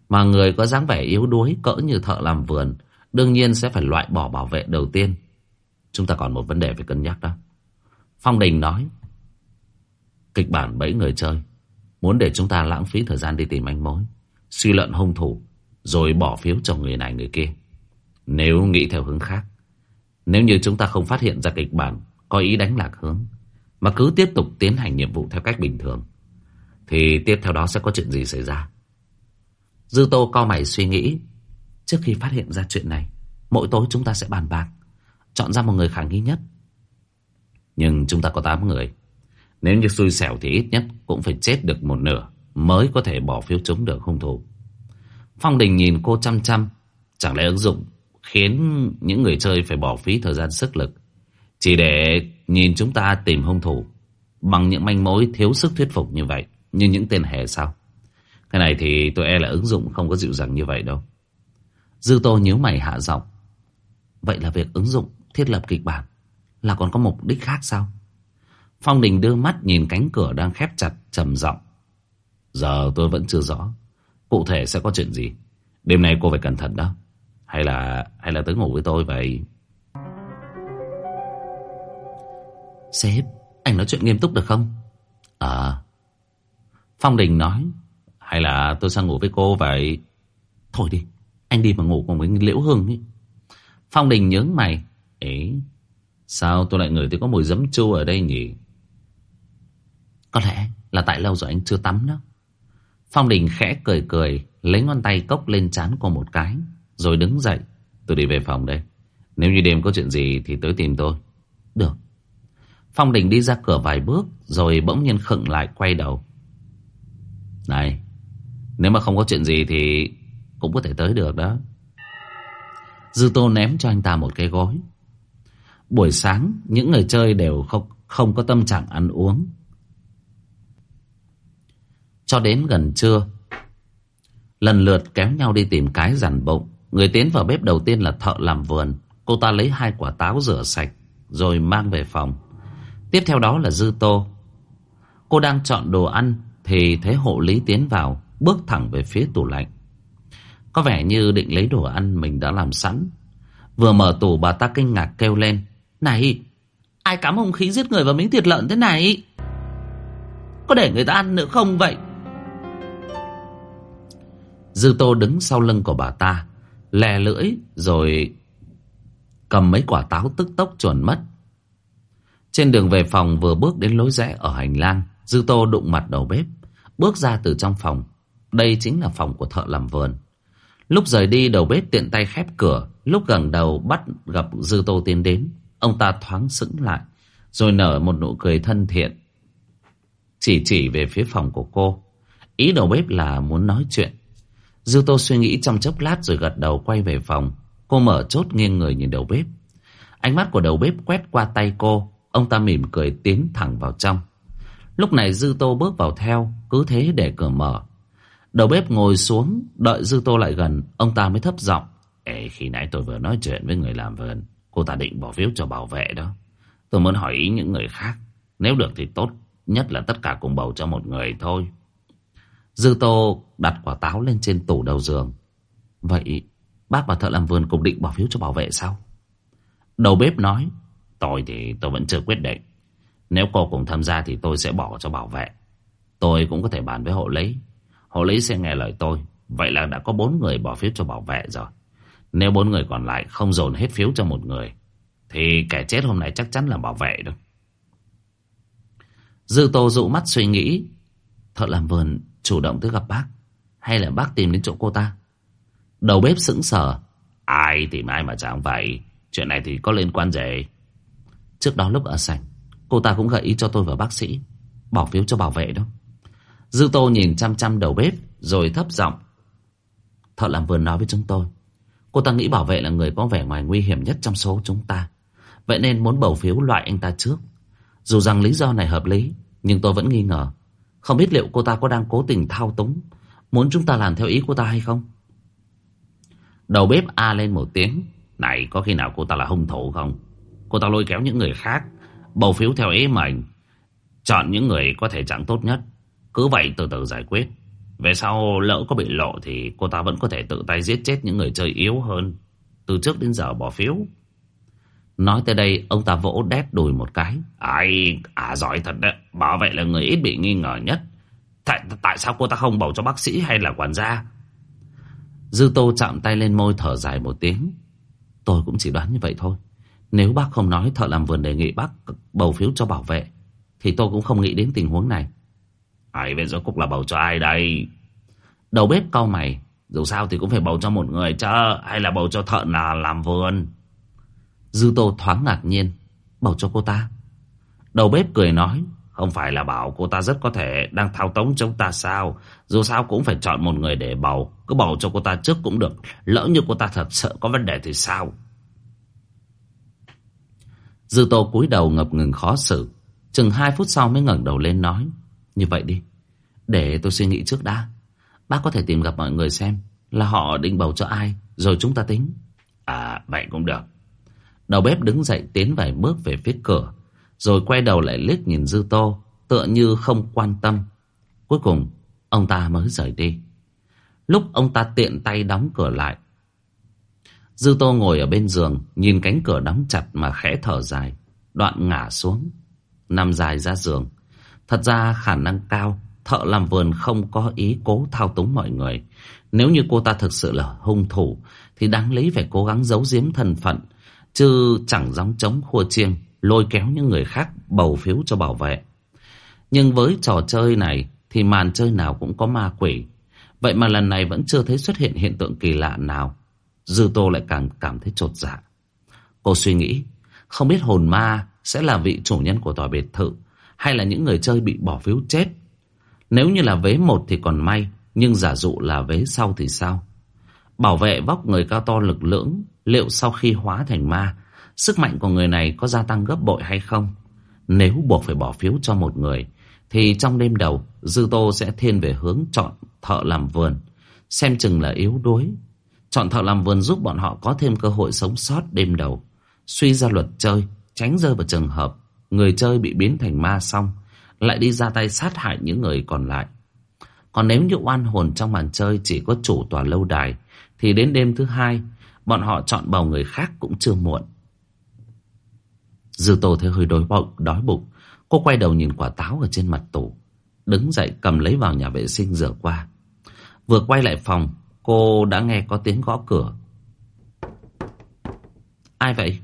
Speaker 1: Mà người có dáng vẻ yếu đuối, cỡ như thợ làm vườn, đương nhiên sẽ phải loại bỏ bảo vệ đầu tiên. Chúng ta còn một vấn đề phải cân nhắc đó. Phong Đình nói, Kịch bản bẫy người chơi, Muốn để chúng ta lãng phí thời gian đi tìm manh mối, Suy luận hung thủ, Rồi bỏ phiếu cho người này người kia Nếu nghĩ theo hướng khác, Nếu như chúng ta không phát hiện ra kịch bản Có ý đánh lạc hướng, Mà cứ tiếp tục tiến hành nhiệm vụ theo cách bình thường thì tiếp theo đó sẽ có chuyện gì xảy ra? Dư Tô co mày suy nghĩ. Trước khi phát hiện ra chuyện này, Mỗi tối chúng ta sẽ bàn bạc, Chọn ra một người khả nghi nhất. Nhưng chúng ta có 8 người. Nếu như xui xẻo thì ít nhất Cũng phải chết được một nửa Mới có thể bỏ phiếu chống được hung thủ. Phong Đình nhìn cô chăm chăm. Chẳng lẽ ứng dụng Khiến những người chơi phải bỏ phí thời gian sức lực, Chỉ để nhìn chúng ta tìm hung thủ Bằng những manh mối thiếu sức thuyết phục như vậy? Như những tên hề sao? Cái này thì tôi e là ứng dụng không có dịu dàng như vậy đâu. Dư tô nhíu mày hạ giọng. Vậy là việc ứng dụng thiết lập kịch bản Là còn có mục đích khác sao? Phong Đình đưa mắt nhìn cánh cửa đang khép chặt, trầm giọng. Giờ tôi vẫn chưa rõ. Cụ thể sẽ có chuyện gì? Đêm nay cô phải cẩn thận đó. Hay là hay là tới ngủ với tôi vậy? Sếp, Anh nói chuyện nghiêm túc được không? À Phong Đình nói, Hay là tôi sang ngủ với cô vậy? Thôi đi, Anh đi mà ngủ cùng với Liễu Hương ấy Phong Đình nhớ mày Ấy Sao tôi lại ngửi thấy có mùi giấm chua ở đây nhỉ? Có lẽ là tại lâu rồi anh chưa tắm đó. Phong Đình khẽ cười cười, Lấy ngón tay cốc lên chán cô một cái, Rồi đứng dậy. Tôi đi về phòng đây, Nếu như đêm có chuyện gì thì tới tìm tôi. Được. Phong Đình đi ra cửa vài bước, Rồi bỗng nhiên khựng lại, quay đầu này Nếu mà không có chuyện gì thì Cũng có thể tới được đó. Dư tô ném cho anh ta một cái gối Buổi sáng những người chơi đều không, không có tâm trạng ăn uống. Cho đến gần trưa Lần lượt kéo nhau đi tìm cái rằn bụng. Người tiến vào bếp đầu tiên là thợ làm vườn. Cô ta lấy hai quả táo rửa sạch Rồi mang về phòng. Tiếp theo đó là dư tô. Cô đang chọn đồ ăn thì thấy hộ lý tiến vào, Bước thẳng về phía tủ lạnh. Có vẻ như định lấy đồ ăn mình đã làm sẵn. Vừa mở tủ, bà ta kinh ngạc kêu lên, Này, Ai cắm hung khí giết người vào miếng thịt lợn thế này? Có để người ta ăn nữa không vậy? Dư tô đứng sau lưng của bà ta, Lè lưỡi rồi Cầm mấy quả táo tức tốc chuẩn mất. Trên đường về phòng vừa bước đến lối rẽ ở hành lang, Dư tô đụng mặt đầu bếp. Bước ra từ trong phòng. Đây chính là phòng của thợ làm vườn. Lúc rời đi, đầu bếp tiện tay khép cửa. Lúc gần đầu bắt gặp Dư tô tiến đến, Ông ta thoáng sững lại, Rồi nở một nụ cười thân thiện. Chỉ chỉ về phía phòng của cô. Ý đầu bếp là muốn nói chuyện. Dư tô suy nghĩ trong chốc lát rồi gật đầu quay về phòng. Cô mở chốt nghiêng người nhìn đầu bếp. Ánh mắt của đầu bếp quét qua tay cô. Ông ta mỉm cười tiến thẳng vào trong. Lúc này Dư Tô bước vào theo, Cứ thế để cửa mở. Đầu bếp ngồi xuống, Đợi Dư Tô lại gần, Ông ta mới thấp giọng, Ê, khi nãy tôi vừa nói chuyện với người làm vườn, Cô ta định bỏ phiếu cho bảo vệ đó. Tôi muốn hỏi ý những người khác, Nếu được thì tốt Nhất là tất cả cùng bầu cho một người thôi. Dư Tô đặt quả táo lên trên tủ đầu giường. Vậy bác và thợ làm vườn cùng định bỏ phiếu cho bảo vệ sao? Đầu bếp nói, Tôi thì tôi vẫn chưa quyết định. Nếu cô cùng tham gia thì tôi sẽ bỏ cho bảo vệ. Tôi cũng có thể bàn với hộ lý. Hộ lý sẽ nghe lời tôi. Vậy là đã có bốn người bỏ phiếu cho bảo vệ rồi. Nếu bốn người còn lại không dồn hết phiếu cho một người, Thì kẻ chết hôm nay chắc chắn là bảo vệ đâu Dư tô dụ mắt suy nghĩ. Thợ làm vườn chủ động tới gặp bác. Hay là bác tìm đến chỗ cô ta? Đầu bếp sững sờ. Ai tìm ai mà chẳng vậy? Chuyện này thì có liên quan gì? Trước đó lúc ở sảnh Cô ta cũng gợi ý cho tôi và bác sĩ, Bỏ phiếu cho bảo vệ đó. Dư tô nhìn chăm chăm đầu bếp, Rồi thấp giọng, Thợ làm vườn nói với chúng tôi, Cô ta nghĩ bảo vệ là người có vẻ ngoài nguy hiểm nhất trong số chúng ta. Vậy nên muốn bầu phiếu loại anh ta trước. Dù rằng lý do này hợp lý, Nhưng tôi vẫn nghi ngờ. Không biết liệu cô ta có đang cố tình thao túng, Muốn chúng ta làm theo ý cô ta hay không? Đầu bếp a lên một tiếng, Này, có khi nào cô ta là hung thủ không? Cô ta lôi kéo những người khác Bầu phiếu theo ý mình. Chọn những người có thể trạng tốt nhất. Cứ vậy từ từ giải quyết. Về sau lỡ có bị lộ Thì cô ta vẫn có thể tự tay giết chết những người chơi yếu hơn. Từ trước đến giờ bỏ phiếu. Nói tới đây Ông ta vỗ đét đùi một cái. Ai, à giỏi thật đấy. Bảo vệ là người ít bị nghi ngờ nhất. Tại, tại sao cô ta không bầu cho bác sĩ hay là quản gia? Dư tô chạm tay lên môi thở dài một tiếng. Tôi cũng chỉ đoán như vậy thôi. Nếu bác không nói thợ làm vườn đề nghị bác bầu phiếu cho bảo vệ Thì tôi cũng không nghĩ đến tình huống này. Ai biết rốt cuộc là bầu cho ai đây? Đầu bếp cau mày Dù sao thì cũng phải bầu cho một người chứ Hay là bầu cho thợ là làm vườn? Dư tô thoáng ngạc nhiên Bầu cho cô ta. Đầu bếp cười nói Không phải là bảo cô ta rất có thể đang thao túng chúng ta sao? Dù sao cũng phải chọn một người để bầu Cứ bầu cho cô ta trước cũng được. Lỡ như cô ta thật sự có vấn đề thì sao Dư tô cúi đầu ngập ngừng khó xử. Chừng hai phút sau mới ngẩng đầu lên nói Như vậy đi Để tôi suy nghĩ trước đã. Bác có thể tìm gặp mọi người xem Là họ định bầu cho ai Rồi chúng ta tính. À vậy cũng được. Đầu bếp đứng dậy tiến vài bước về phía cửa Rồi quay đầu lại liếc nhìn Dư Tô Tựa như không quan tâm. Cuối cùng ông ta mới rời đi. Lúc ông ta tiện tay đóng cửa lại Dư Tô ngồi ở bên giường, Nhìn cánh cửa đóng chặt mà khẽ thở dài. Đoạn ngả xuống, Nằm dài ra giường. Thật ra khả năng cao, Thợ làm vườn không có ý cố thao túng mọi người. Nếu như cô ta thực sự là hung thủ, Thì đáng lý phải cố gắng giấu giếm thân phận, Chứ chẳng dám chống khua chiêng, Lôi kéo những người khác bầu phiếu cho bảo vệ. Nhưng với trò chơi này, Thì màn chơi nào cũng có ma quỷ. Vậy mà lần này vẫn chưa thấy xuất hiện hiện tượng kỳ lạ nào. Dư Tô lại càng cảm thấy trột dạ Cô suy nghĩ Không biết hồn ma sẽ là vị chủ nhân của tòa biệt thự Hay là những người chơi bị bỏ phiếu chết Nếu như là vế một thì còn may Nhưng giả dụ là vế sau thì sao Bảo vệ vóc người cao to lực lưỡng Liệu sau khi hóa thành ma Sức mạnh của người này có gia tăng gấp bội hay không? Nếu buộc phải bỏ phiếu cho một người, thì trong đêm đầu, Dư Tô sẽ thiên về hướng chọn thợ làm vườn. Xem chừng là yếu đuối. Chọn thợ làm vườn giúp bọn họ có thêm cơ hội sống sót đêm đầu. Suy ra luật chơi, tránh rơi vào trường hợp người chơi bị biến thành ma xong, lại đi ra tay sát hại những người còn lại. Còn nếu như oan hồn trong màn chơi chỉ có chủ tòa lâu đài, thì đến đêm thứ hai, bọn họ chọn bầu người khác cũng chưa muộn. Dư Tô thấy hơi đói bụng, đói bụng. Cô quay đầu nhìn quả táo ở trên mặt tủ. Đứng dậy cầm lấy vào nhà vệ sinh rửa qua. Vừa quay lại phòng, cô đã nghe có tiếng gõ cửa. Ai vậy?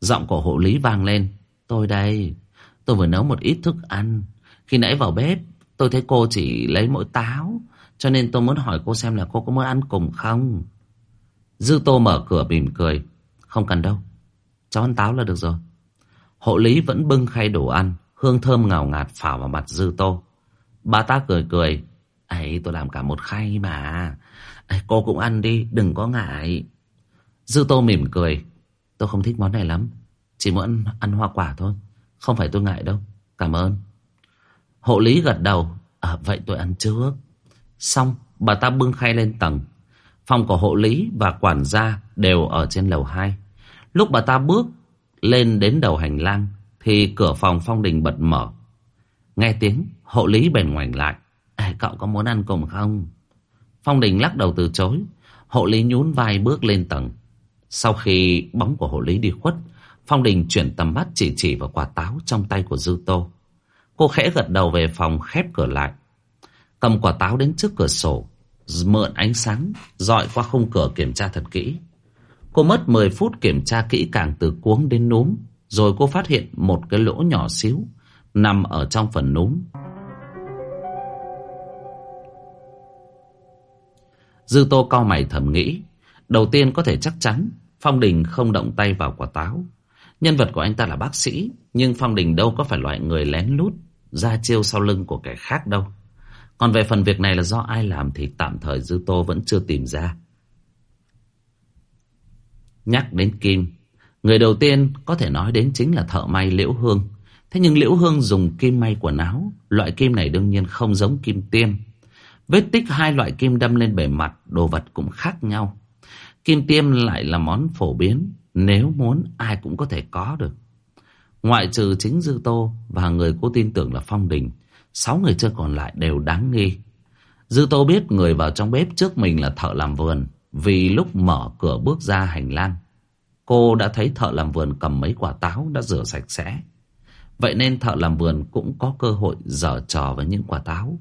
Speaker 1: Giọng của hộ lý vang lên. Tôi đây. Tôi vừa nấu một ít thức ăn. Khi nãy vào bếp, tôi thấy cô chỉ lấy mỗi táo. Cho nên tôi muốn hỏi cô xem là cô có muốn ăn cùng không? Dư Tô mở cửa mỉm cười. Không cần đâu. Cháu ăn táo là được rồi. Hộ lý vẫn bưng khay đồ ăn, hương thơm ngào ngạt phả vào mặt Dư Tô. Bà ta cười cười. ấy tôi làm cả một khay mà. Cô cũng ăn đi, đừng có ngại. Dư Tô mỉm cười. Tôi không thích món này lắm. Chỉ muốn ăn, ăn hoa quả thôi. Không phải tôi ngại đâu. Cảm ơn. Hộ lý gật đầu. À, vậy tôi ăn trước. Xong, bà ta bưng khay lên tầng. Phòng của hộ lý và quản gia đều ở trên lầu 2. Lúc bà ta bước lên đến đầu hành lang thì cửa phòng Phong Đình bật mở. Nghe tiếng, hộ lý bèn ngoảnh lại. Cậu có muốn ăn cùng không? Phong Đình lắc đầu từ chối. Hộ lý nhún vai bước lên tầng. Sau khi bóng của hộ lý đi khuất, Phong Đình chuyển tầm mắt chỉ chỉ vào quả táo trong tay của Dư Tô. Cô khẽ gật đầu về phòng khép cửa lại. Cầm quả táo đến trước cửa sổ, mượn ánh sáng, dọi qua khung cửa kiểm tra thật kỹ. Cô mất 10 phút kiểm tra kỹ càng từ cuống đến núm, rồi cô phát hiện một cái lỗ nhỏ xíu nằm ở trong phần núm. Dư Tô cao mày thầm nghĩ, đầu tiên có thể chắc chắn Phong Đình không động tay vào quả táo. Nhân vật của anh ta là bác sĩ, nhưng Phong Đình đâu có phải loại người lén lút ra chiêu sau lưng của kẻ khác đâu. Còn về phần việc này là do ai làm thì tạm thời Dư Tô vẫn chưa tìm ra. Nhắc đến kim, người đầu tiên có thể nói đến chính là thợ may Liễu Hương. Thế nhưng Liễu Hương dùng kim may quần áo, loại kim này đương nhiên không giống kim tiêm. Vết tích hai loại kim đâm lên bề mặt, đồ vật cũng khác nhau. Kim tiêm lại là món phổ biến, nếu muốn ai cũng có thể có được. Ngoại trừ chính Dư Tô và người cô tin tưởng là Phong Đình, sáu người chơi còn lại đều đáng nghi. Dư Tô biết người vào trong bếp trước mình là thợ làm vườn, vì lúc mở cửa bước ra hành lang, cô đã thấy thợ làm vườn cầm mấy quả táo đã rửa sạch sẽ. Vậy nên thợ làm vườn cũng có cơ hội dở trò với những quả táo.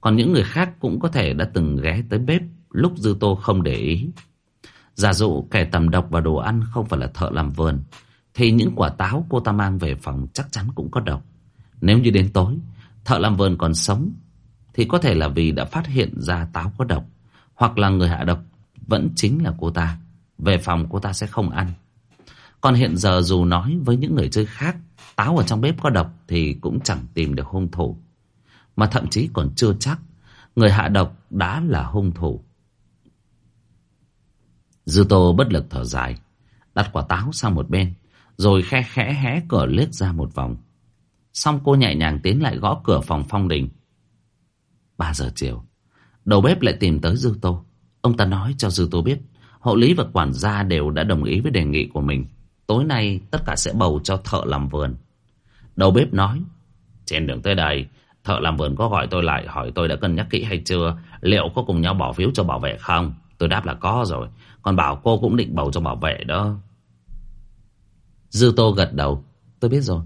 Speaker 1: Còn những người khác cũng có thể đã từng ghé tới bếp lúc Dư Tô không để ý. Giả dụ kẻ tầm độc vào đồ ăn không phải là thợ làm vườn, thì những quả táo cô ta mang về phòng chắc chắn cũng có độc. Nếu như đến tối, thợ làm vườn còn sống, thì có thể là vì đã phát hiện ra táo có độc, hoặc là người hạ độc vẫn chính là cô ta. Về phòng cô ta sẽ không ăn. Còn hiện giờ dù nói với những người chơi khác táo ở trong bếp có độc thì cũng chẳng tìm được hung thủ. Mà thậm chí còn chưa chắc người hạ độc đã là hung thủ. Dư Tô bất lực thở dài, đặt quả táo sang một bên, rồi khe khẽ hé cửa lết ra một vòng. Xong cô nhẹ nhàng tiến lại gõ cửa phòng phong đình. Ba giờ chiều, đầu bếp lại tìm tới Dư Tô. Ông ta nói cho Dư Tô biết, hộ lý và quản gia đều đã đồng ý với đề nghị của mình. Tối nay tất cả sẽ bầu cho thợ làm vườn. Đầu bếp nói, trên đường tới đây, thợ làm vườn có gọi tôi lại hỏi tôi đã cân nhắc kỹ hay chưa, liệu có cùng nhau bỏ phiếu cho bảo vệ không? Tôi đáp là có rồi, còn bảo cô cũng định bầu cho bảo vệ đó. Dư Tô gật đầu, tôi biết rồi.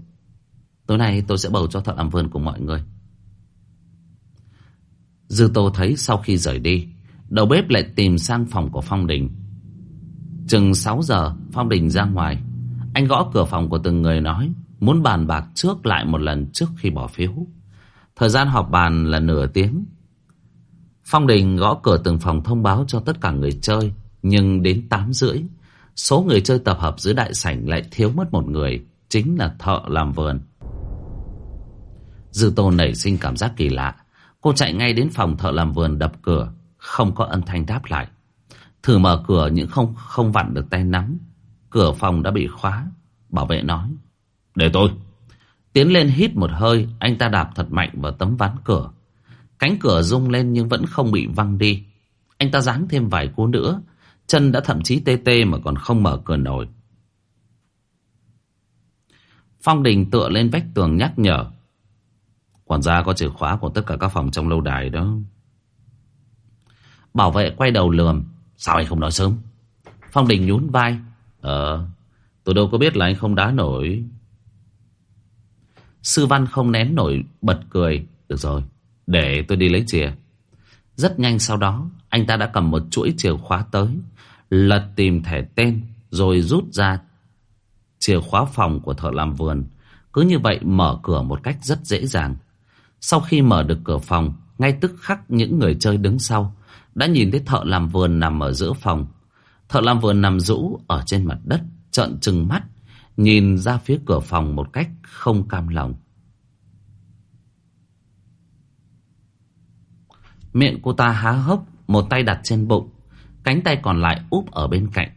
Speaker 1: Tối nay tôi sẽ bầu cho thợ làm vườn cùng mọi người. Dư Tô thấy sau khi rời đi, đầu bếp lại tìm sang phòng của Phong Đình. Chừng 6 giờ, Phong Đình ra ngoài. Anh gõ cửa phòng của từng người nói, muốn bàn bạc trước lại một lần trước khi bỏ phiếu. Thời gian họp bàn là nửa tiếng. Phong Đình gõ cửa từng phòng thông báo cho tất cả người chơi, nhưng đến 8 rưỡi, số người chơi tập hợp dưới đại sảnh lại thiếu mất một người, chính là thợ làm vườn. Dư Tô nảy sinh cảm giác kỳ lạ. Cô chạy ngay đến phòng thợ làm vườn đập cửa, không có âm thanh đáp lại. Thử mở cửa nhưng không không vặn được tay nắm. Cửa phòng đã bị khóa. Bảo vệ nói. Để tôi. Tiến lên hít một hơi, anh ta đạp thật mạnh vào tấm ván cửa. Cánh cửa rung lên nhưng vẫn không bị văng đi. Anh ta giáng thêm vài cú nữa, chân đã thậm chí tê tê mà còn không mở cửa nổi. Phong Đình tựa lên vách tường nhắc nhở. Quản gia có chìa khóa của tất cả các phòng trong lâu đài đó. Bảo vệ quay đầu lườm. Sao anh không nói sớm? Phong Đình nhún vai. Ờ, tôi đâu có biết là anh không đá nổi. Sư Văn không nén nổi bật cười. Được rồi, để tôi đi lấy chìa. Rất nhanh sau đó, anh ta đã cầm một chuỗi chìa khóa tới, lật tìm thẻ tên, rồi rút ra chìa khóa phòng của thợ làm vườn. Cứ như vậy mở cửa một cách rất dễ dàng. Sau khi mở được cửa phòng, ngay tức khắc những người chơi đứng sau đã nhìn thấy thợ làm vườn nằm ở giữa phòng. Thợ làm vườn nằm rũ ở trên mặt đất, trợn trừng mắt, nhìn ra phía cửa phòng một cách không cam lòng. Miệng cô ta há hốc, một tay đặt trên bụng, cánh tay còn lại úp ở bên cạnh.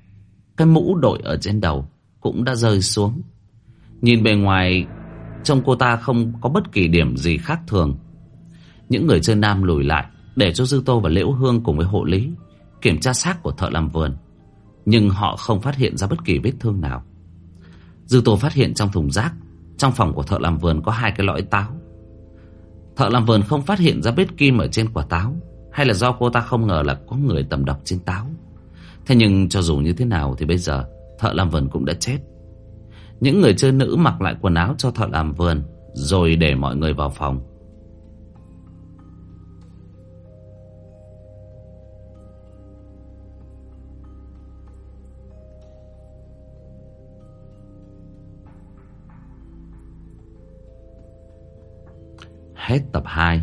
Speaker 1: Cái mũ đội ở trên đầu cũng đã rơi xuống. Nhìn bề ngoài, trông cô ta không có bất kỳ điểm gì khác thường. Những người chơi nam lùi lại, để cho Dư Tô và Liễu Hương cùng với hộ lý kiểm tra xác của thợ làm vườn. Nhưng họ không phát hiện ra bất kỳ vết thương nào. Dư Tô phát hiện trong thùng rác, trong phòng của thợ làm vườn có hai cái lõi táo. Thợ làm vườn không phát hiện ra vết kim ở trên quả táo Hay là do cô ta không ngờ là có người tầm độc trên táo. Thế nhưng cho dù như thế nào thì bây giờ Thợ làm vườn cũng đã chết. Những người chơi nữ mặc lại quần áo cho thợ làm vườn Rồi để mọi người vào phòng. Hết tập 2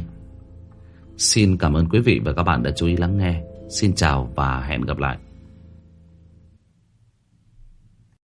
Speaker 1: Xin cảm ơn quý vị và các bạn đã chú ý lắng nghe. Xin chào và hẹn gặp lại.